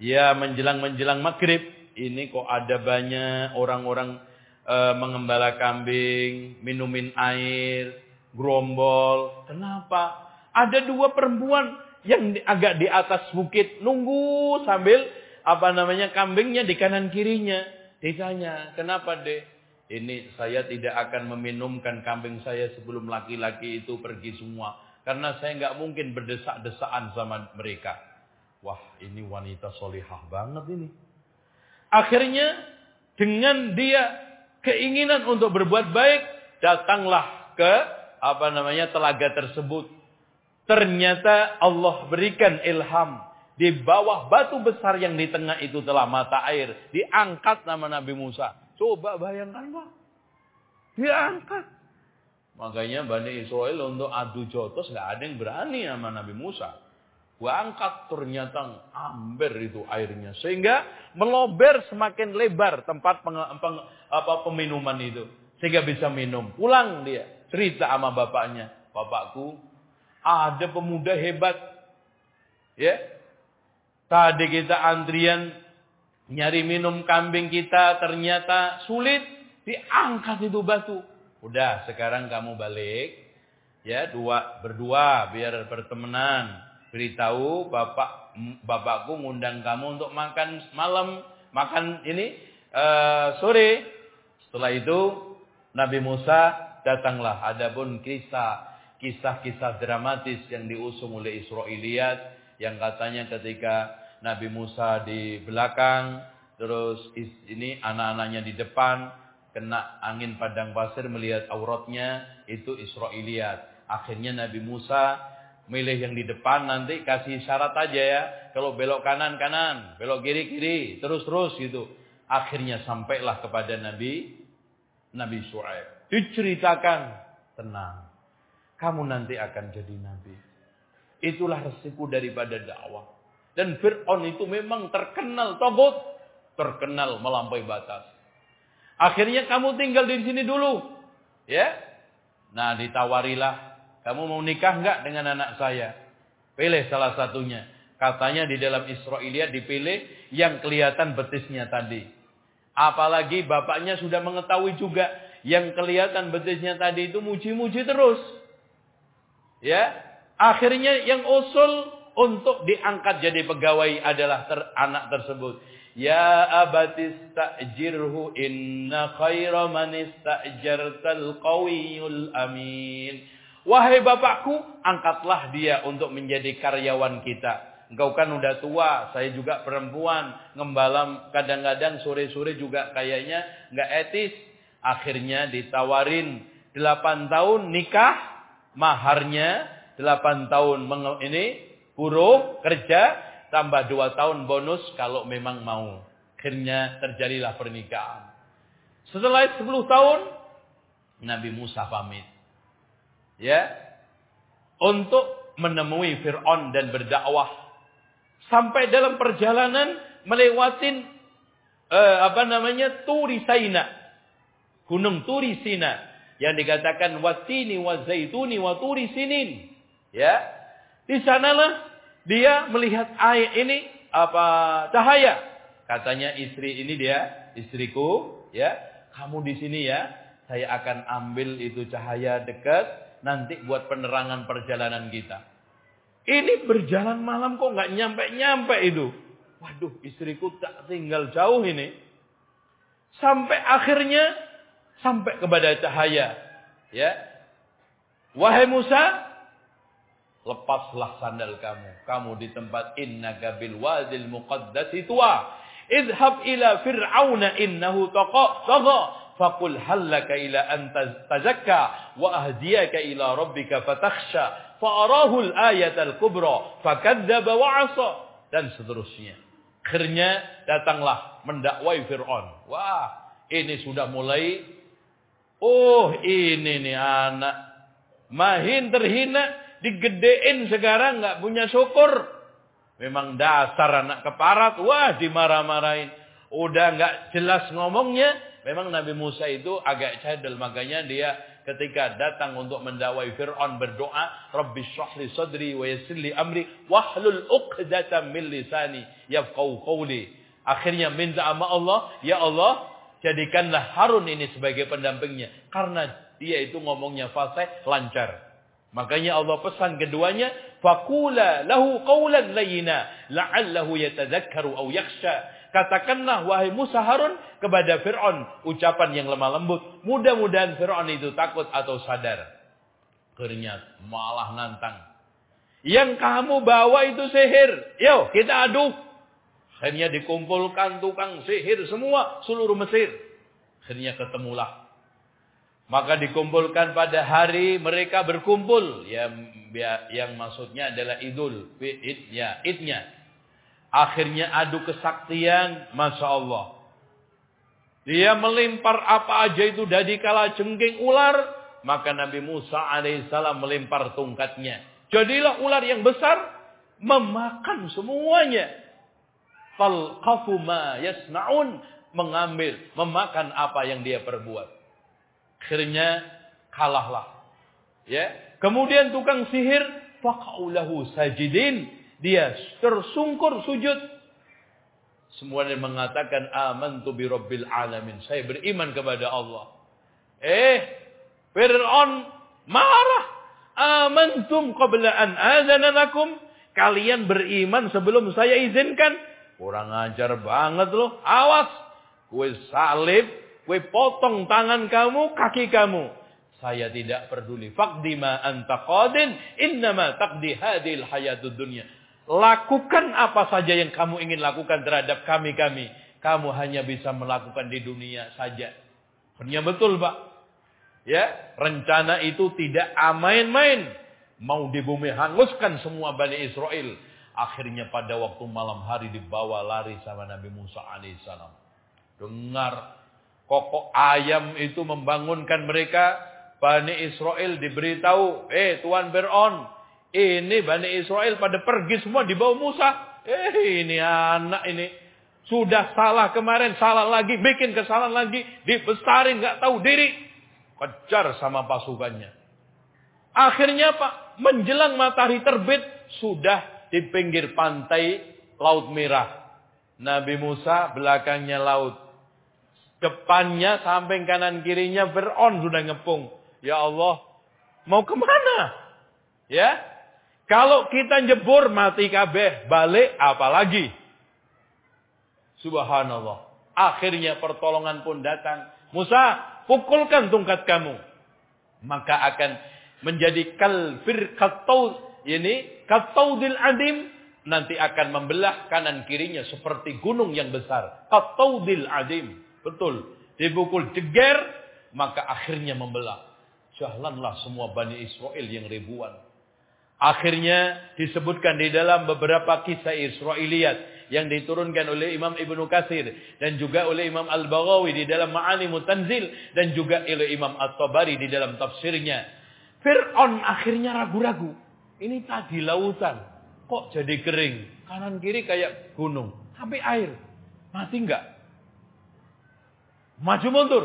Ya menjelang-menjelang maghrib. Ini kok ada banyak orang-orang e, mengembala kambing, minumin air, gerombol. Kenapa? Ada dua perempuan yang agak di atas bukit nunggu sambil apa namanya kambingnya di kanan kirinya. Ditanya, kenapa deh? Ini saya tidak akan meminumkan kambing saya sebelum laki-laki itu pergi semua. Karena saya nggak mungkin berdesak-desaan sama mereka. Wah ini wanita solihah banget ini. Akhirnya dengan dia keinginan untuk berbuat baik, datanglah ke apa namanya telaga tersebut. Ternyata Allah berikan ilham di bawah batu besar yang di tengah itu telah mata air, diangkat nama Nabi Musa. Coba bayangkan, Pak. Diangkat. Makanya Bani Israel untuk adu jotos nggak ada yang berani sama Nabi Musa. Gua angkat ternyata amber itu airnya. Sehingga melober semakin lebar tempat peng, peng, apa, peminuman itu. Sehingga bisa minum. Pulang dia. Cerita sama bapaknya. Bapakku ada pemuda hebat. Ya. Tadi kita antrian nyari minum kambing kita ternyata sulit. Diangkat itu batu. Udah sekarang kamu balik. Ya dua berdua biar bertemanan beritahu bapak bapakku ngundang kamu untuk makan malam, makan ini uh, sore. Setelah itu Nabi Musa datanglah. Adapun kisah kisah-kisah dramatis yang diusung oleh Israiliyat yang katanya ketika Nabi Musa di belakang, terus ini anak-anaknya di depan, kena angin padang pasir melihat auratnya, itu Israiliyat. Akhirnya Nabi Musa milih yang di depan nanti kasih syarat aja ya. Kalau belok kanan kanan, belok kiri kiri, terus terus gitu. Akhirnya sampailah kepada Nabi Nabi Shu'aib. Diceritakan, tenang. Kamu nanti akan jadi nabi. Itulah resiko daripada dakwah. Dan Fir'aun itu memang terkenal togut, terkenal melampaui batas. Akhirnya kamu tinggal di sini dulu. Ya. Nah, ditawarilah kamu mau nikah enggak dengan anak saya? Pilih salah satunya. Katanya di dalam Israiliyat dipilih yang kelihatan betisnya tadi. Apalagi bapaknya sudah mengetahui juga yang kelihatan betisnya tadi itu muji-muji terus. Ya, akhirnya yang usul untuk diangkat jadi pegawai adalah ter, anak tersebut. Ya abatis ta'jirhu inna khaira man istajartal qawiyul amin. Wahai bapakku, angkatlah dia untuk menjadi karyawan kita. Engkau kan udah tua, saya juga perempuan. Ngembalam kadang-kadang sore-sore juga kayaknya nggak etis. Akhirnya ditawarin 8 tahun nikah, maharnya 8 tahun ini buruh, kerja, tambah 2 tahun bonus kalau memang mau. Akhirnya terjadilah pernikahan. Setelah 10 tahun, Nabi Musa pamit ya untuk menemui Fir'aun dan berdakwah sampai dalam perjalanan melewatin eh, apa namanya Turi Saina. Gunung Turi Sina yang dikatakan watini wa zaituni wa turi sinin. Ya. Di sanalah dia melihat air ini apa cahaya. Katanya istri ini dia, istriku, ya. Kamu di sini ya. Saya akan ambil itu cahaya dekat nanti buat penerangan perjalanan kita. Ini berjalan malam kok nggak nyampe-nyampe itu. Waduh, istriku tak tinggal jauh ini. Sampai akhirnya sampai kepada cahaya. Ya. Wahai Musa, lepaslah sandal kamu. Kamu di tempat inna bil wadil muqaddasi tuwa. Idhab ila fir'auna innahu taqa taqa. Faqul hallaka ila an tazakka wa ahdiyaka ila rabbika fatakhsha. Fa'arahu al-ayat al-kubra. Fakadzaba wa. Dan seterusnya. Akhirnya datanglah mendakwai Fir'aun. Wah, ini sudah mulai Oh ini nih anak. Mahin terhina. Digedein sekarang nggak punya syukur. Memang dasar anak keparat. Wah dimarah-marahin. Udah nggak jelas ngomongnya. Memang Nabi Musa itu agak cadel. Makanya dia ketika datang untuk mendawai Fir'aun berdoa. Rabbi syahli sadri wa yassirli amri. Wahlul uqdatan min lisani. Yafqau qawli. Akhirnya minta sama Allah. Ya Allah Jadikanlah Harun ini sebagai pendampingnya. Karena dia itu ngomongnya fasih, lancar. Makanya Allah pesan keduanya. Fakula lahu qawlan layina. La'allahu yatadhakkaru au yaksha. Katakanlah wahai Musa Harun kepada Fir'aun. Ucapan yang lemah lembut. Mudah-mudahan Fir'aun itu takut atau sadar. Akhirnya malah nantang. Yang kamu bawa itu sihir. Yuk kita adu. Akhirnya dikumpulkan tukang sihir semua seluruh Mesir. Akhirnya ketemulah. Maka dikumpulkan pada hari mereka berkumpul. Yang, yang maksudnya adalah idul. Idnya. idnya. Akhirnya adu kesaktian. Masya Allah. Dia melempar apa aja itu dari kala jengking ular. Maka Nabi Musa alaihissalam melempar tungkatnya. Jadilah ular yang besar. Memakan semuanya talqafu ma yasnaun mengambil, memakan apa yang dia perbuat. Akhirnya kalahlah. Ya. Kemudian tukang sihir faqaulahu sajidin, dia tersungkur sujud. Semua yang mengatakan amantu bi rabbil alamin. Saya beriman kepada Allah. Eh, Fir'aun marah. Amantum qabla an azana lakum. Kalian beriman sebelum saya izinkan. Kurang ajar banget loh. Awas. Kue salib. Kue potong tangan kamu, kaki kamu. Saya tidak peduli. Fakdima anta qadin. Innama takdi hadil hayatud dunia. Lakukan apa saja yang kamu ingin lakukan terhadap kami-kami. Kamu hanya bisa melakukan di dunia saja. Hanya betul Pak. Ya, rencana itu tidak main-main. Mau di bumi hanguskan semua Bani Israel. Akhirnya pada waktu malam hari dibawa lari sama Nabi Musa alaihissalam. Dengar kokok ayam itu membangunkan mereka. Bani Israel diberitahu, eh Tuan Beron, ini Bani Israel pada pergi semua di bawah Musa. Eh ini anak ini. Sudah salah kemarin, salah lagi, bikin kesalahan lagi. Dibesarin, nggak tahu diri. Kejar sama pasukannya. Akhirnya Pak, menjelang matahari terbit, sudah di pinggir pantai Laut Merah. Nabi Musa belakangnya laut. Depannya, samping kanan kirinya Fir'aun sudah ngepung. Ya Allah, mau ke mana? Ya, kalau kita jebur mati kabeh, balik apalagi? Subhanallah. Akhirnya pertolongan pun datang. Musa, pukulkan tungkat kamu. Maka akan menjadi kalfir katau ini Kataudil adim nanti akan membelah kanan kirinya seperti gunung yang besar. Kataudil adim. Betul. Dipukul jeger, maka akhirnya membelah. Jalanlah semua Bani Israel yang ribuan. Akhirnya disebutkan di dalam beberapa kisah Israiliyat yang diturunkan oleh Imam Ibnu Katsir dan juga oleh Imam Al-Baghawi di dalam Ma'ani Mutanzil dan juga oleh Imam At-Tabari di dalam tafsirnya. Fir'aun akhirnya ragu-ragu. Ini tadi lautan. Kok jadi kering? Kanan kiri kayak gunung. Sampai air. Mati enggak? Maju mundur.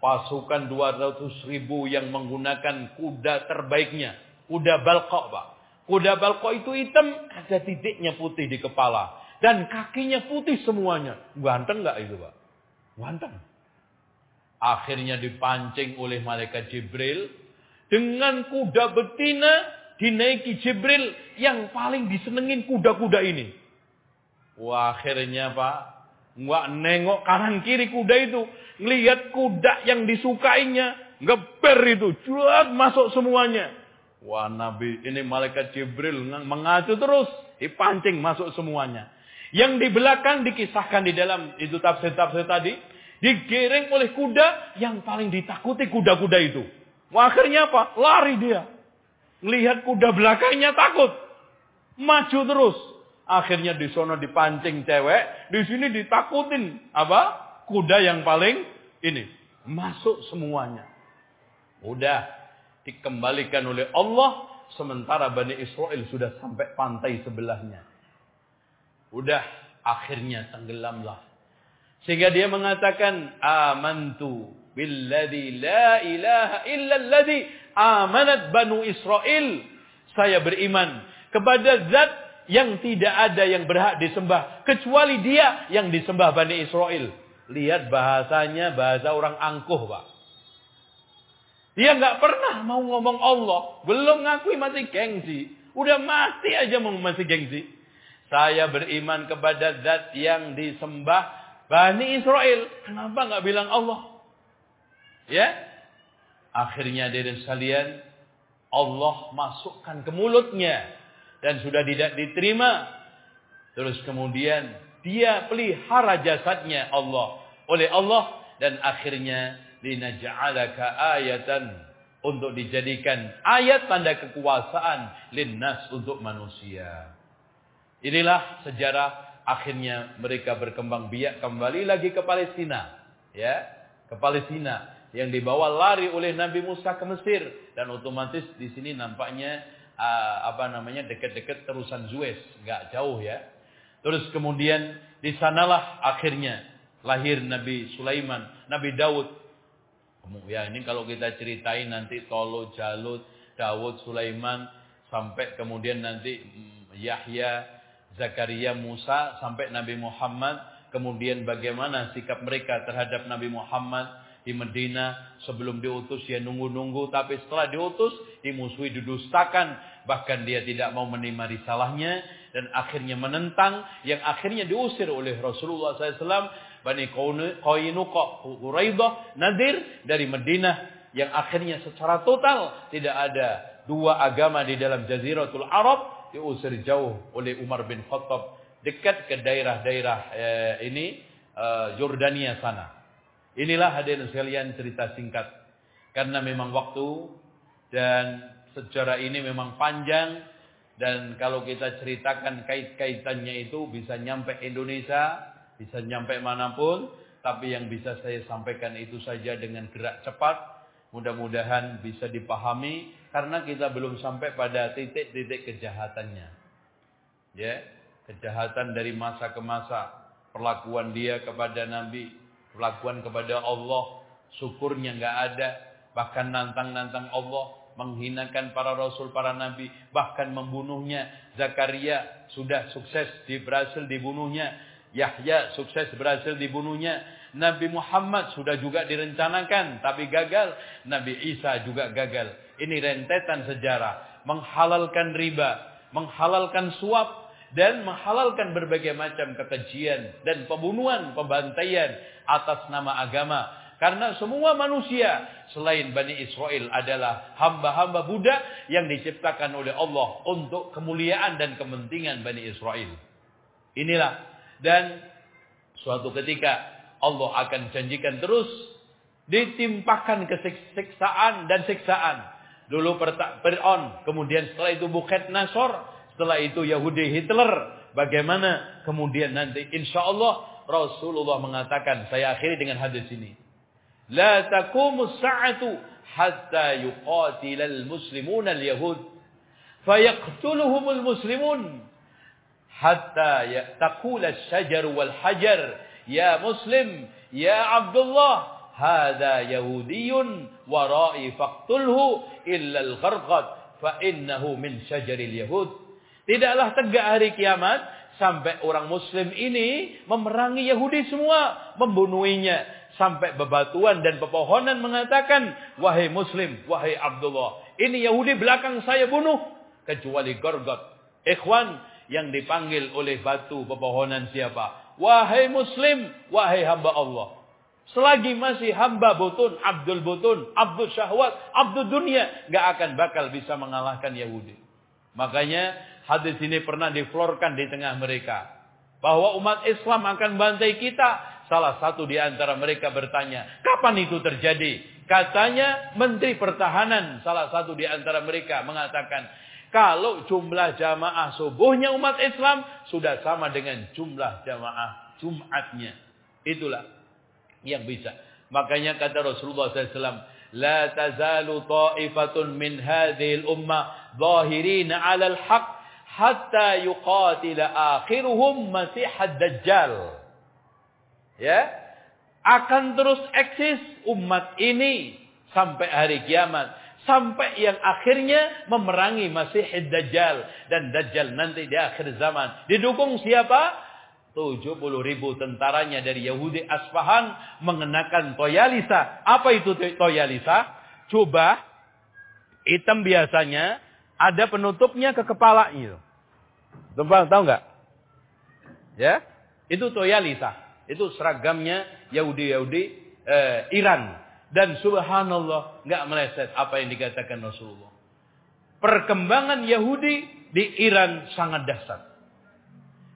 Pasukan 200 ribu yang menggunakan kuda terbaiknya. Kuda balkok pak. Kuda balkok itu hitam, ada titiknya putih di kepala. Dan kakinya putih semuanya. Ganteng nggak itu pak? Ganteng. Akhirnya dipancing oleh malaikat Jibril. Dengan kuda betina dinaiki Jibril yang paling disenengin kuda-kuda ini. Wah akhirnya pak, nggak nengok kanan kiri kuda itu, ngelihat kuda yang disukainya, ngeber itu, cuat masuk semuanya. Wah Nabi, ini malaikat Jibril mengacu terus, dipancing masuk semuanya. Yang di belakang dikisahkan di dalam itu tafsir-tafsir tadi, digiring oleh kuda yang paling ditakuti kuda-kuda itu. Wah, akhirnya apa? Lari dia. Lihat kuda belakangnya takut. Maju terus. Akhirnya di sono dipancing cewek, di sini ditakutin apa? Kuda yang paling ini masuk semuanya. Udah dikembalikan oleh Allah sementara Bani Israel sudah sampai pantai sebelahnya. Udah akhirnya tenggelamlah. Sehingga dia mengatakan amantu billadzi la ilaha illa amanat banu Israel. Saya beriman kepada zat yang tidak ada yang berhak disembah kecuali dia yang disembah Bani Israel. Lihat bahasanya bahasa orang angkuh, Pak. Dia nggak pernah mau ngomong Allah, belum ngakui mati gengsi. Udah mati aja mau masih gengsi. Saya beriman kepada zat yang disembah Bani Israel. Kenapa nggak bilang Allah? Ya? Akhirnya dari sekalian Allah masukkan ke mulutnya dan sudah tidak diterima. Terus kemudian dia pelihara jasadnya Allah oleh Allah dan akhirnya linaj'alaka ayatan untuk dijadikan ayat tanda kekuasaan linnas untuk manusia. Inilah sejarah akhirnya mereka berkembang biak kembali lagi ke Palestina, ya, ke Palestina yang dibawa lari oleh Nabi Musa ke Mesir dan otomatis di sini nampaknya uh, apa namanya dekat-dekat terusan Suez, nggak jauh ya. Terus kemudian di sanalah akhirnya lahir Nabi Sulaiman, Nabi Daud. Ya ini kalau kita ceritain nanti Tolo, Jalut, Daud, Sulaiman sampai kemudian nanti mm, Yahya, Zakaria, Musa sampai Nabi Muhammad, kemudian bagaimana sikap mereka terhadap Nabi Muhammad di Medina. Sebelum diutus ya nunggu-nunggu. Tapi setelah diutus dimusuhi didustakan. Bahkan dia tidak mau menerima risalahnya. Dan akhirnya menentang yang akhirnya diusir oleh Rasulullah SAW Bani Qainuqa Quraidah Nadir dari Medina. Yang akhirnya secara total tidak ada dua agama di dalam Jaziratul Arab diusir jauh oleh Umar bin Khattab dekat ke daerah-daerah eh, ini eh, Jordania sana Inilah hadirin sekalian cerita singkat. Karena memang waktu dan sejarah ini memang panjang dan kalau kita ceritakan kait-kaitannya itu bisa nyampe Indonesia, bisa nyampe mana pun, tapi yang bisa saya sampaikan itu saja dengan gerak cepat. Mudah-mudahan bisa dipahami karena kita belum sampai pada titik-titik kejahatannya. Ya, kejahatan dari masa ke masa, perlakuan dia kepada Nabi, Perlakuan kepada Allah, syukurnya nggak ada. Bahkan nantang-nantang Allah, menghinakan para rasul, para nabi, bahkan membunuhnya. Zakaria sudah sukses, di berhasil dibunuhnya. Yahya sukses berhasil dibunuhnya. Nabi Muhammad sudah juga direncanakan, tapi gagal. Nabi Isa juga gagal. Ini rentetan sejarah. Menghalalkan riba, menghalalkan suap, dan menghalalkan berbagai macam kekejian dan pembunuhan, pembantaian atas nama agama. Karena semua manusia selain Bani Israel adalah hamba-hamba Buddha yang diciptakan oleh Allah untuk kemuliaan dan kepentingan Bani Israel. Inilah dan suatu ketika Allah akan janjikan terus ditimpakan kesiksaan dan siksaan. Dulu Fir'aun, kemudian setelah itu Bukhet Nasor, setelah itu Yahudi Hitler. Bagaimana kemudian nanti insya Allah Rasulullah mengatakan. Saya akhiri dengan hadis ini. Takumu sa'atu hatta yuqatilal muslimun al-yahud. Fayaqtuluhumul muslimun. Hatta taqula syajar wal hajar. Ya muslim "Ya Abdullah, hadza yahudiyun wara'i faqtulhu illa al-gharqad fa innahu min syajaril yahud." Tidaklah tegak hari kiamat sampai orang muslim ini memerangi Yahudi semua, membunuhinya sampai bebatuan dan pepohonan mengatakan, "Wahai muslim, wahai Abdullah, ini Yahudi belakang saya bunuh kecuali Gorgot." Ikhwan yang dipanggil oleh batu pepohonan siapa? Wahai muslim, wahai hamba Allah. Selagi masih hamba butun, Abdul butun, Abdul syahwat, Abdul dunia, gak akan bakal bisa mengalahkan Yahudi. Makanya hadis ini pernah diflorkan di tengah mereka. Bahwa umat Islam akan bantai kita. Salah satu di antara mereka bertanya, kapan itu terjadi? Katanya Menteri Pertahanan salah satu di antara mereka mengatakan, kalau jumlah jamaah subuhnya umat Islam sudah sama dengan jumlah jamaah Jumatnya. Itulah yang bisa. Makanya kata Rasulullah SAW, لا تزال طائفة من هذه الأمة ظاهرين على الحق hatta yuqatil akhiruhum masih dajjal. Ya, akan terus eksis umat ini sampai hari kiamat, sampai yang akhirnya memerangi masih dajjal dan dajjal nanti di akhir zaman. Didukung siapa? 70 ribu tentaranya dari Yahudi Asfahan mengenakan toyalisa. Apa itu toyalisa? Coba hitam biasanya ada penutupnya ke kepala itu. Tempat tahu nggak? Ya, itu toyalisa. Itu seragamnya Yahudi-Yahudi eh, Iran. Dan subhanallah nggak meleset apa yang dikatakan Rasulullah. Perkembangan Yahudi di Iran sangat dahsyat.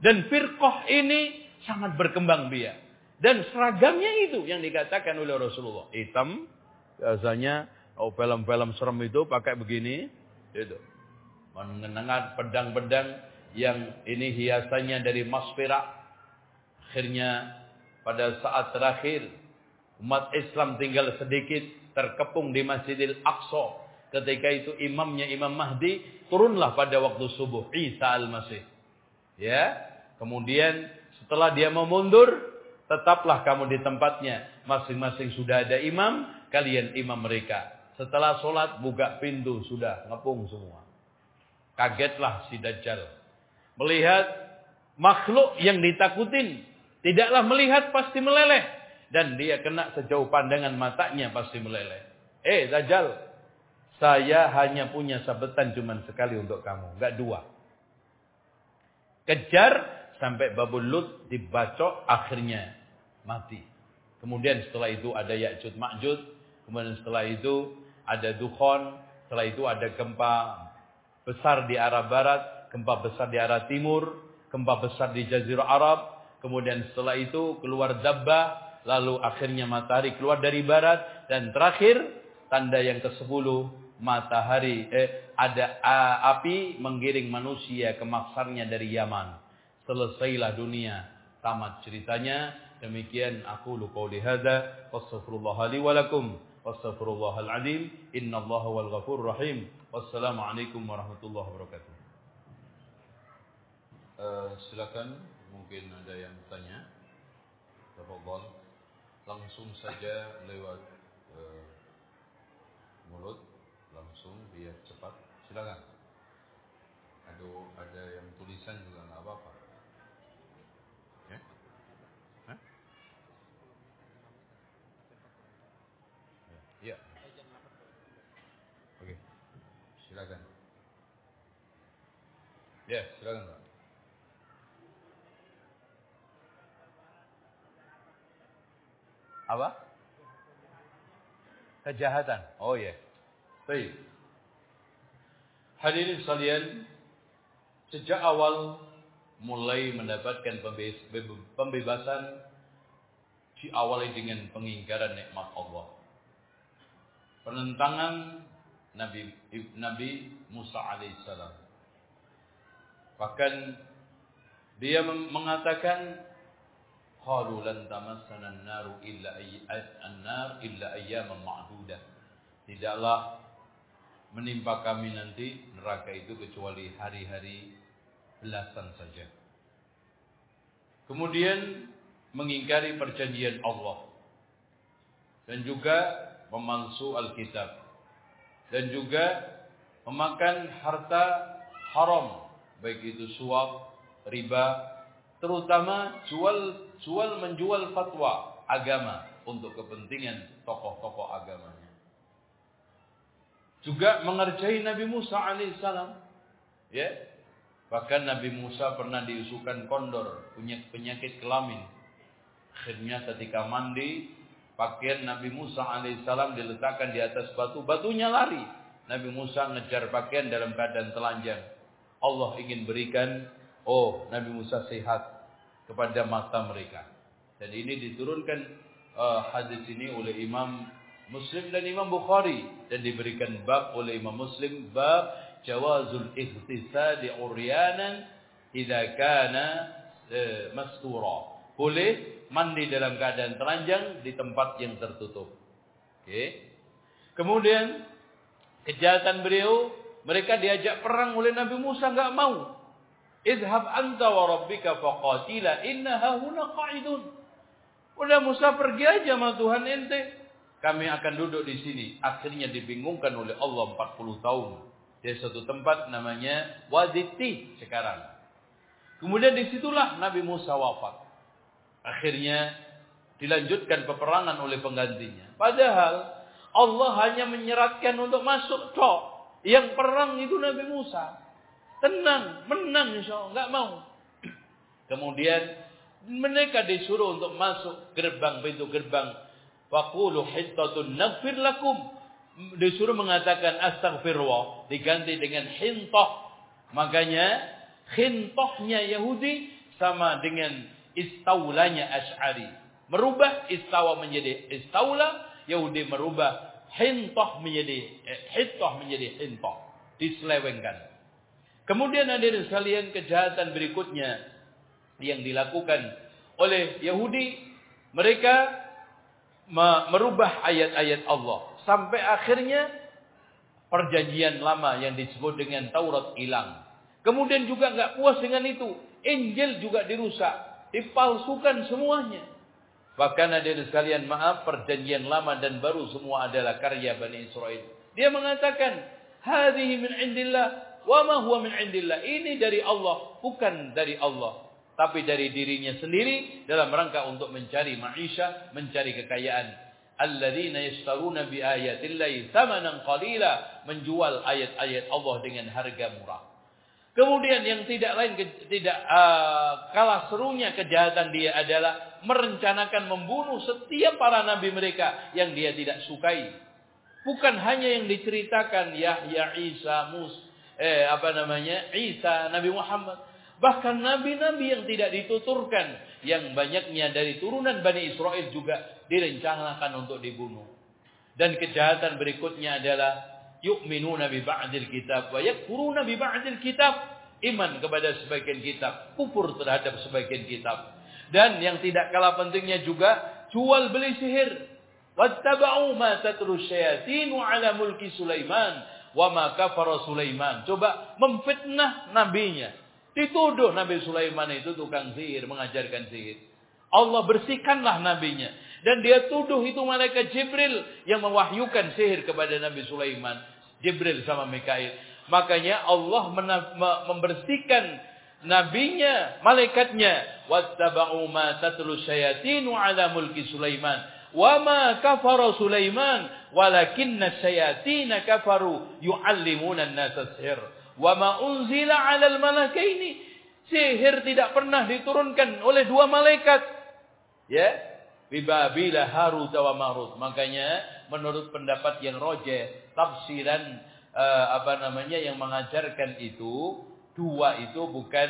Dan firqah ini sangat berkembang biak. Dan seragamnya itu yang dikatakan oleh Rasulullah. Hitam, biasanya oh film-film serem itu pakai begini. Itu. Mengenangan pedang-pedang yang ini hiasannya dari mas perak. Akhirnya pada saat terakhir umat Islam tinggal sedikit terkepung di Masjidil Aqsa. Ketika itu imamnya Imam Mahdi turunlah pada waktu subuh Isa al-Masih. Ya, Kemudian setelah dia mau mundur, tetaplah kamu di tempatnya. Masing-masing sudah ada imam, kalian imam mereka. Setelah sholat, buka pintu, sudah ngepung semua. Kagetlah si Dajjal. Melihat makhluk yang ditakutin. Tidaklah melihat, pasti meleleh. Dan dia kena sejauh pandangan matanya, pasti meleleh. Eh Dajjal, saya hanya punya sabetan cuma sekali untuk kamu. Gak dua. Kejar sampai babul lut dibacok akhirnya mati. Kemudian setelah itu ada Ya'jud Ma'jud, kemudian setelah itu ada Dukhon, setelah itu ada gempa besar di arah barat, gempa besar di arah timur, gempa besar di Jazirah Arab, kemudian setelah itu keluar Dabbah, lalu akhirnya matahari keluar dari barat dan terakhir tanda yang ke-10 matahari eh ada api menggiring manusia ke maksarnya dari Yaman selesailah dunia. Tamat ceritanya. Demikian aku lu qauli hadza wastaghfirullah li wa lakum wastaghfirullahal azim innallaha wal ghafurur rahim. Wassalamualaikum warahmatullahi wabarakatuh. Uh, silakan mungkin ada yang tanya. Tafadhal. Langsung saja lewat uh, mulut langsung biar cepat. Silakan. Aduh, ada yang tulisan juga nggak apa-apa. Ya. Oke. Silakan. Ya, silakan, Pak. Apa? Kejahatan. Oh ya. Yeah. Baik. Hadirin sekalian, sejak awal mulai mendapatkan pembebasan diawali dengan pengingkaran nikmat Allah penentangan Nabi Nabi Musa alaihissalam. Bahkan dia mengatakan qalu lan tamassana an-naru illa an-nar illa ayyaman ma'dudah. Tidaklah menimpa kami nanti neraka itu kecuali hari-hari belasan saja. Kemudian mengingkari perjanjian Allah dan juga memalsu Alkitab dan juga memakan harta haram baik itu suap, riba, terutama jual jual menjual fatwa agama untuk kepentingan tokoh-tokoh agamanya. Juga mengerjai Nabi Musa alaihissalam. Ya. Bahkan Nabi Musa pernah diusukan kondor, punya penyakit kelamin. Akhirnya ketika mandi, pakaian Nabi Musa alaihissalam diletakkan di atas batu, batunya lari. Nabi Musa ngejar pakaian dalam keadaan telanjang. Allah ingin berikan, oh Nabi Musa sehat kepada mata mereka. Dan ini diturunkan uh, hadis ini oleh Imam Muslim dan Imam Bukhari dan diberikan bab oleh Imam Muslim bab jawazul ikhtisadi uryanan idza kana uh, mastura. Boleh mandi dalam keadaan telanjang di tempat yang tertutup. Oke. Okay. Kemudian kejahatan beliau mereka diajak perang oleh Nabi Musa enggak mau. Izhab anta wa rabbika faqatila inna hahuna qa'idun. Udah Musa pergi aja sama Tuhan ente. Kami akan duduk di sini. Akhirnya dibingungkan oleh Allah 40 tahun. Di satu tempat namanya Waditi sekarang. Kemudian di situlah Nabi Musa wafat. Akhirnya dilanjutkan peperangan oleh penggantinya. Padahal Allah hanya menyeratkan untuk masuk tok. Yang perang itu Nabi Musa. Tenang, menang insya Allah. Enggak mau. Kemudian mereka disuruh untuk masuk gerbang pintu gerbang. Fakulu hittatun nafir lakum. Disuruh mengatakan astagfirullah. Diganti dengan hintoh. Makanya hintohnya Yahudi sama dengan istaulanya Ash'ari. Merubah istawa menjadi istaula. Yahudi merubah hintoh menjadi eh, hintoh menjadi hintoh. Diselewengkan. Kemudian hadirin sekalian kejahatan berikutnya yang dilakukan oleh Yahudi, mereka merubah ayat-ayat Allah sampai akhirnya perjanjian lama yang disebut dengan Taurat hilang. Kemudian juga nggak puas dengan itu, Injil juga dirusak, dipalsukan semuanya. Bahkan ada sekalian maaf perjanjian lama dan baru semua adalah karya Bani Israel. Dia mengatakan, "Hadhihi min indillah wa ma huwa min indillah." Ini dari Allah, bukan dari Allah, tapi dari dirinya sendiri dalam rangka untuk mencari maisha, mencari kekayaan. Alladzina yashtaruna bi ayatillahi thamanan qalila, menjual ayat-ayat Allah dengan harga murah. Kemudian yang tidak lain tidak uh, kalah serunya kejahatan dia adalah merencanakan membunuh setiap para nabi mereka yang dia tidak sukai. Bukan hanya yang diceritakan Yahya, Isa, Mus, eh apa namanya? Isa, Nabi Muhammad. Bahkan nabi-nabi yang tidak dituturkan yang banyaknya dari turunan Bani Israel juga direncanakan untuk dibunuh. Dan kejahatan berikutnya adalah yu'minuna bi ba'dil kitab wa yakfuruna bi ba'dil kitab. Iman kepada sebagian kitab, kufur terhadap sebagian kitab. Dan yang tidak kalah pentingnya juga jual beli sihir. Wattaba'u ma tatlu syayatinu ala mulki wa ma kafara Sulaiman. Coba memfitnah nabinya. Dituduh Nabi Sulaiman itu tukang sihir, mengajarkan sihir. Allah bersihkanlah nabinya. Dan dia tuduh itu malaikat Jibril yang mewahyukan sihir kepada Nabi Sulaiman. Jibril sama Mikail. Makanya Allah membersihkan nabinya, malaikatnya. Wattaba'u ma tatlu syayatinu ala mulki Sulaiman. Wa ma kafara Sulaiman. Walakinna syayatina kafaru yu'allimuna an-nasa sihir. Wa ma unzila ala al-malakaini. Sihir tidak pernah diturunkan oleh dua malaikat. Ya. Bibabila Harut wa Marut. Makanya menurut pendapat yang roje, tafsiran uh, apa namanya yang mengajarkan itu dua itu bukan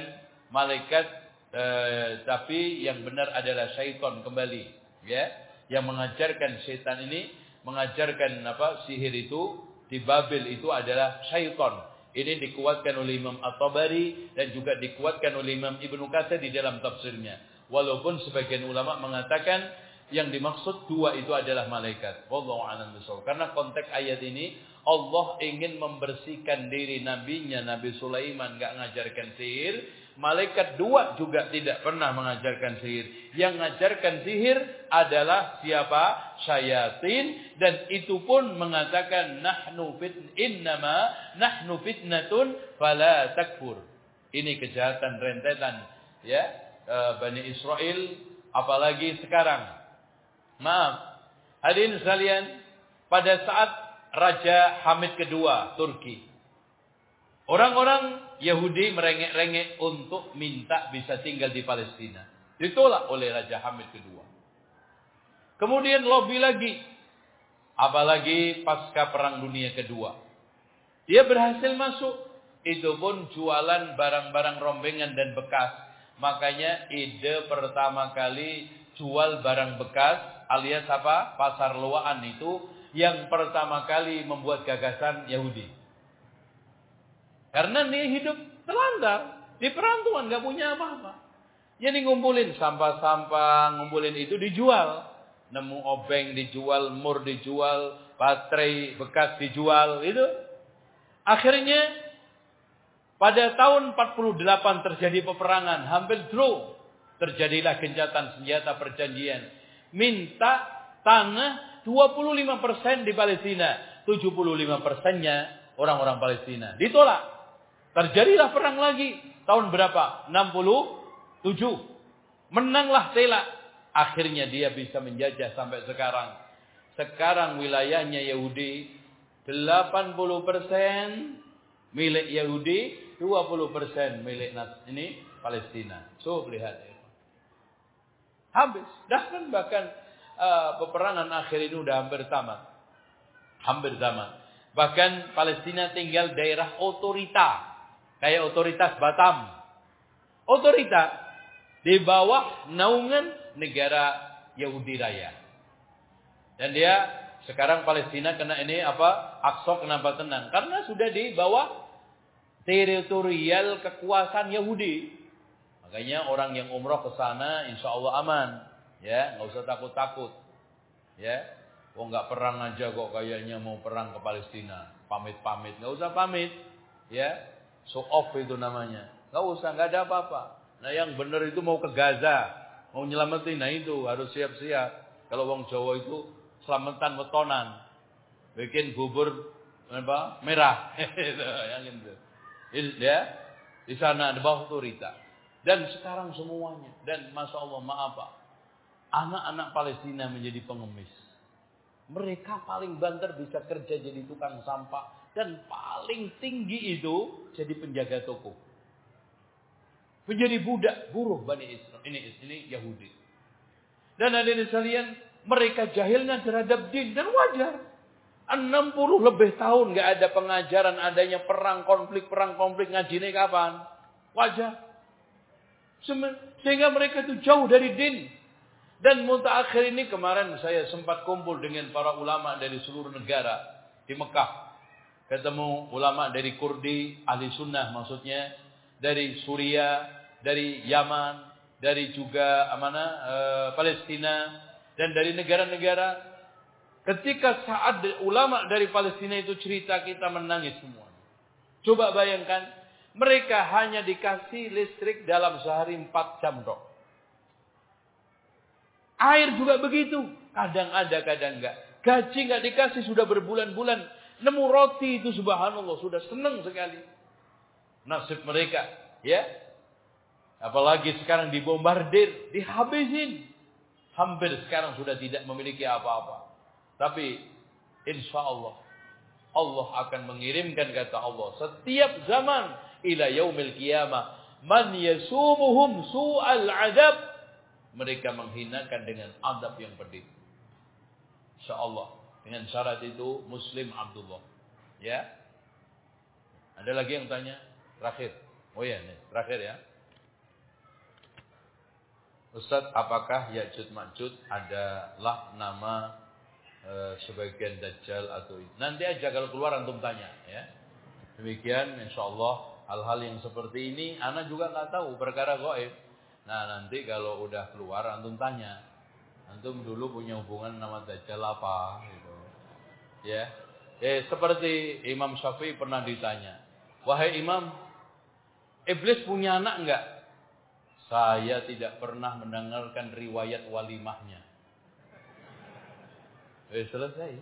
malaikat uh, tapi yang benar adalah syaitan kembali ya yang mengajarkan setan ini mengajarkan apa sihir itu di Babel itu adalah syaitan ini dikuatkan oleh Imam At-Tabari dan juga dikuatkan oleh Imam Ibnu Katsir di dalam tafsirnya walaupun sebagian ulama mengatakan yang dimaksud dua itu adalah malaikat. Wallahu a'lam bishawab. Karena konteks ayat ini Allah ingin membersihkan diri nabinya Nabi Sulaiman enggak ngajarkan sihir, Malaikat dua juga tidak pernah mengajarkan sihir. Yang mengajarkan sihir adalah siapa? Syayatin dan itu pun mengatakan nahnu fit innama nahnu fitnatun fala takfur. Ini kejahatan rentetan ya eh, Bani Israel apalagi sekarang. Maaf. Hadirin sekalian, pada saat Raja Hamid kedua Turki Orang-orang Yahudi merengek-rengek untuk minta bisa tinggal di Palestina. Ditolak oleh Raja Hamid kedua. Kemudian lobby lagi. Apalagi pasca perang dunia kedua. Dia berhasil masuk. Itu pun jualan barang-barang rombengan dan bekas. Makanya ide pertama kali jual barang bekas alias apa? Pasar loaan itu yang pertama kali membuat gagasan Yahudi. Karena dia hidup telantar. Di perantauan nggak punya apa-apa. Jadi ngumpulin sampah-sampah, ngumpulin itu dijual. Nemu obeng dijual, mur dijual, baterai bekas dijual. Itu. Akhirnya pada tahun 48 terjadi peperangan. Hampir draw. Terjadilah gencatan senjata perjanjian. Minta tanah 25% di Palestina. 75 persennya orang-orang Palestina. Ditolak. Terjadilah perang lagi. Tahun berapa? 67. Menanglah Tela. Akhirnya dia bisa menjajah sampai sekarang. Sekarang wilayahnya Yahudi 80% milik Yahudi, 20% milik ini Palestina. So lihat ya. Habis. Dan bahkan uh, peperangan akhir ini udah hampir tamat. Hampir tamat. Bahkan Palestina tinggal daerah otorita Kayak otoritas Batam. Otoritas di bawah naungan negara Yahudi Raya. Dan dia sekarang Palestina kena ini apa? Aqsa kenapa tenang? Karena sudah di bawah teritorial kekuasaan Yahudi. Makanya orang yang umroh ke sana insya Allah aman. Ya, nggak usah takut-takut. Ya, oh nggak perang aja kok kayaknya mau perang ke Palestina. Pamit-pamit, nggak usah pamit. Ya, Show off itu namanya. Gak usah, gak ada apa-apa. Nah yang benar itu mau ke Gaza. Mau nyelamatin, nah itu harus siap-siap. Kalau wong Jawa itu selamatan wetonan. Bikin bubur apa? merah. yang itu. Ya, di sana ada bawah otorita. Dan sekarang semuanya. Dan Masya Allah maaf Pak. Anak-anak Palestina menjadi pengemis. Mereka paling banter bisa kerja jadi tukang sampah dan paling tinggi itu jadi penjaga toko. Menjadi budak buruh Bani Israel. Ini, ini Yahudi. Dan ada di sekalian, mereka jahilnya terhadap din dan wajar. 60 lebih tahun gak ada pengajaran adanya perang konflik perang konflik ngaji kapan? Wajar. Sehingga mereka itu jauh dari din. Dan akhir ini kemarin saya sempat kumpul dengan para ulama dari seluruh negara di Mekah ketemu ulama dari Kurdi, ahli sunnah maksudnya, dari Suria, dari Yaman, dari juga mana e, Palestina dan dari negara-negara. Ketika saat ulama dari Palestina itu cerita kita menangis semua. Coba bayangkan, mereka hanya dikasih listrik dalam sehari 4 jam dok. Air juga begitu, kadang ada, kadang enggak. Gaji enggak dikasih sudah berbulan-bulan Nemu roti itu subhanallah sudah senang sekali. Nasib mereka, ya. Apalagi sekarang dibombardir, dihabisin. Hampir sekarang sudah tidak memiliki apa-apa. Tapi insya Allah Allah akan mengirimkan kata Allah setiap zaman ila yaumil qiyamah man yasumuhum su'al adab mereka menghinakan dengan adab yang pedih. Insyaallah dengan syarat itu Muslim Abdullah. Ya. Ada lagi yang tanya? Terakhir. Oh ya, nih, terakhir ya. Ustaz, apakah Ya'jud Ma'jud adalah nama e, sebagian Dajjal atau itu? Nanti aja kalau keluar antum tanya ya. Demikian insya Allah hal-hal yang seperti ini anak juga nggak tahu perkara goib. Nah nanti kalau udah keluar antum tanya. Antum dulu punya hubungan nama Dajjal apa? Ya. Eh, seperti Imam Syafi'i pernah ditanya, "Wahai Imam, Iblis punya anak enggak? Saya tidak pernah mendengarkan riwayat walimahnya. Eh selesai.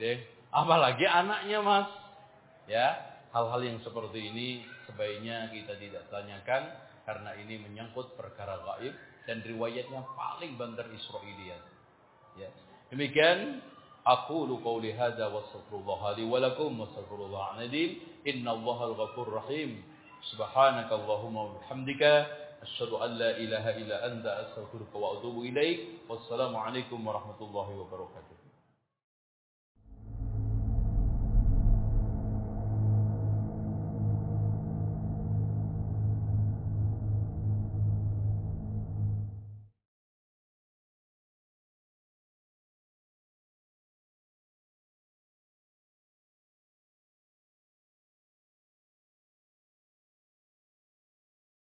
Ya. Apalagi anaknya mas. Ya, hal-hal yang seperti ini sebaiknya kita tidak tanyakan karena ini menyangkut perkara gaib dan riwayatnya paling banter Israiliyat. Ya. Demikian أقول قولي هذا واستغفر الله لي ولكم واستغفر الله عن إن الله الغفور الرحيم. سبحانك اللهم وبحمدك أشهد أن لا إله إلا أنت أستغفرك وأتوب إليك. والسلام عليكم ورحمة الله وبركاته.